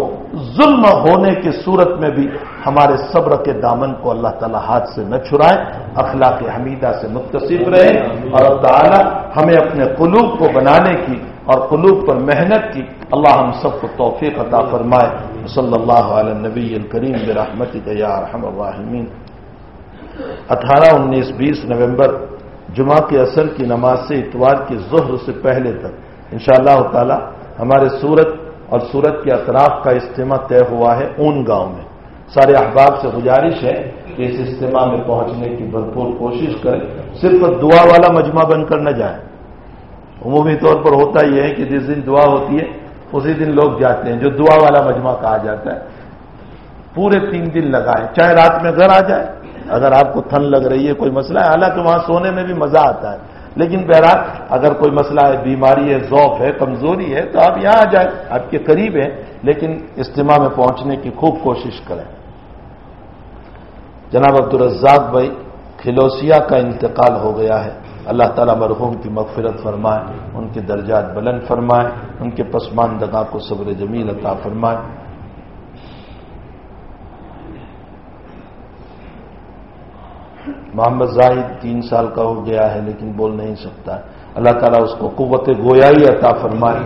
ظلم ہونے کی صورت میں بھی ہمارے صبر کے دامن کو اللہ تعالی ہاتھ سے نہ چھڑائے اخلاق حمیدہ سے متصف رہے اور اللہ ہمیں اپنے قلوب کو بنانے کی اور قلوب پر محنت کی اللہ ہم سب کو توفیق عطا فرمائے۔ صلی اللہ علیہ نبی الکریم برحمت یا رحم الراحمین۔ اٹھارہ، انیس، بیس نومبر، جمعہ کے اثر کی نماز سے اتوار کی ظہر سے پہلے تک۔ انشاءاللہ اللہ تعالی ہمارے سورت اور سورت کے اطراف کا اجتماع طے ہوا ہے اون گاؤں میں۔ سارے احباب سے گزارش ہے کہ اس اجتماع میں پہنچنے کی بھرپور کوشش کریں۔ صرف دعا والا مجمع بن کر نہ جائیں۔ عمومی طور پر ہوتا یہ ہے کہ جس دن دعا ہوتی ہے، اسی دن لوگ جاتے ہیں۔ جو دعا والا مجمع کہا جاتا ہے، پورے تین دن لگائیں۔ چاہے رات میں گھر آ جائے، اگر آپ کو تھن لگ رہی ہے، کوئی مسئلہ ہے، حالانکہ وہاں سونے میں بھی مزہ آتا ہے۔ لیکن بہرحال اگر کوئی مسئلہ ہے، بیماری ہے، ذوق ہے، کمزوری ہے، تو آپ یہاں آ جائیں۔ آپ کے قریب ہیں، لیکن اجتماع میں پہنچنے کی خوب کوشش کریں۔ جناب عبدالرزاق بھائی، کھلوسیا کا انتقال ہو گیا ہے۔ اللہ تعالیٰ مرحوم کی مغفرت فرمائے، ان کے درجات بلند فرمائے، ان کے پسماندگاہ کو صبر جمیل عطا فرمائے۔ محمد زاہد تین سال کا ہو گیا ہے لیکن بول نہیں سکتا۔ اللہ تعالیٰ اس کو قوت گویائی عطا فرمائے۔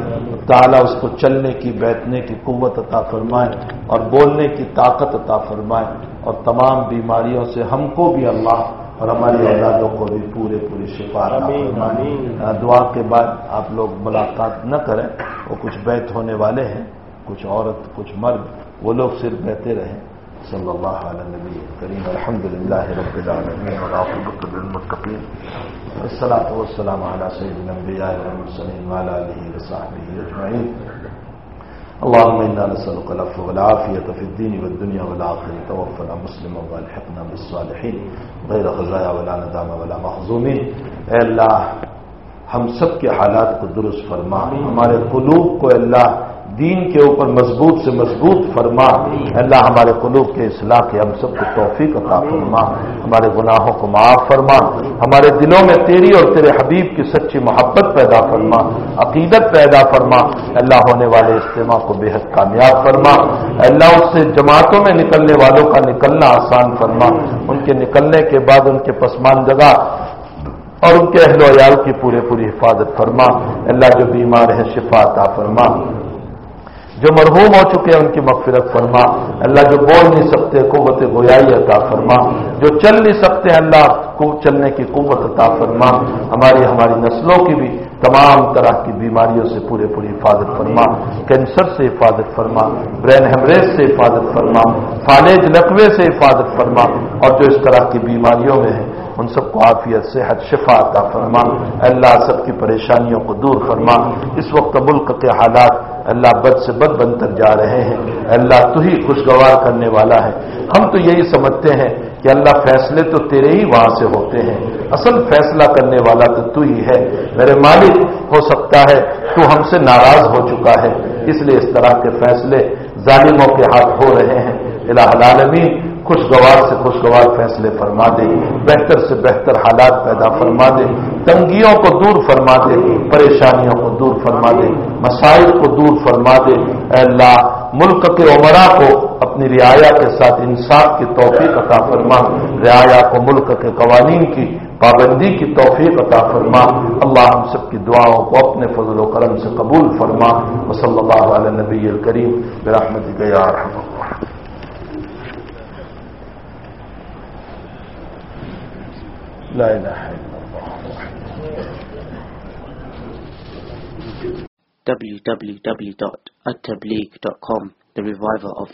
تعالیٰ اس کو چلنے کی بیٹھنے کی قوت عطا فرمائے اور بولنے کی طاقت عطا فرمائے۔ اور تمام بیماریوں سے ہم کو بھی اللہ اور ہماری اولادوں کو بھی پورے پوری شفا دعا کے بعد آپ لوگ ملاقات نہ کریں۔ وہ کچھ بیت ہونے والے ہیں کچھ عورت کچھ مرد وہ لوگ صرف بہتے رہیں۔ صلی اللہ علیہ نبی کریم الحمد للہ رب العالمین والعاقبۃ للمتقین والصلاة والسلام على سید الانبیاء والمرسلین وعلى آلہ وصحبہ اجمعین اللهم انا نسالك العفو والعافيه في الدين والدنيا والاخره توفنا مسلما والحقنا بالصالحين. غير خزايا ولا ندام ولا محظومين اے اللہ، ہم سب کے حالات کو درست فرما. ہمارے قلوب کو اللہ دین کے اوپر مضبوط سے مضبوط فرما اللہ ہمارے قلوب کے اصلاح کے ہم سب کو توفیق عطا فرما، ہمارے گناہوں کو معاف فرما، ہمارے دلوں میں تیری اور تیرے حبیب کی سچی محبت پیدا فرما، عقیدت پیدا فرما، اللہ ہونے والے اجتماع کو بے حد کامیاب فرما، اللہ اس سے جماعتوں میں نکلنے والوں کا نکلنا آسان فرما، ان کے نکلنے کے بعد ان کے پسمان جگہ اور ان کے اہل و عیال کی پورے پوری حفاظت فرما، اللہ جو بیمار ہے شفا عطا فرما۔ جو مرحوم ہو چکے ہیں، ان کی مغفرت فرما۔ اللہ جو بول نہیں سکتے، قوت گویائی عطا فرما۔ جو چل نہیں سکتے، اللہ کو چلنے کی قوت عطا فرما۔ ہماری ہماری نسلوں کی بھی تمام طرح کی بیماریوں سے پورے پوری حفاظت فرما۔ کینسر سے حفاظت فرما۔ برین ہیمریج سے حفاظت فرما۔ فالج لقوے سے حفاظت فرما۔ اور جو اس طرح کی بیماریوں میں ہیں ان سب کو عافیت، صحت شفا عطا فرما. اللہ سب کی پریشانیوں کو دور فرما. اس وقت ملک کے حالات اللہ بد سے بد بنتر جا رہے ہیں. اللہ تو ہی خوشگوار کرنے والا ہے. ہم تو یہی سمجھتے ہیں کہ اللہ فیصلے تو تیرے ہی وہاں سے ہوتے ہیں. اصل فیصلہ کرنے والا تو تو ہی ہے. میرے مالک، ہو سکتا ہے تو ہم سے ناراض ہو چکا ہے. اس لیے اس طرح کے فیصلے ظالموں کے ہاتھ ہو رہے ہیں. الہ العالمین خوشگوار سے خوشگوار فیصلے فرما دے، بہتر سے بہتر حالات پیدا فرما دے، تنگیوں کو دور فرما دے، پریشانیوں کو دور فرما دے، مسائل کو دور فرما دے۔ اے اللہ، ملک کے عمرا کو اپنی رعایا کے ساتھ انصاف کی توفیق عطا فرما۔ رعایا کو ملک کے قوانین کی پابندی کی توفیق عطا فرما۔ اللہ ہم سب کی دعاؤں کو اپنے فضل و کرم سے قبول فرما۔ وصلی اللہ علیہ نبی الکریم برحمت گیا رحمۃ لا إله إلا www.attableek.com The Reviver of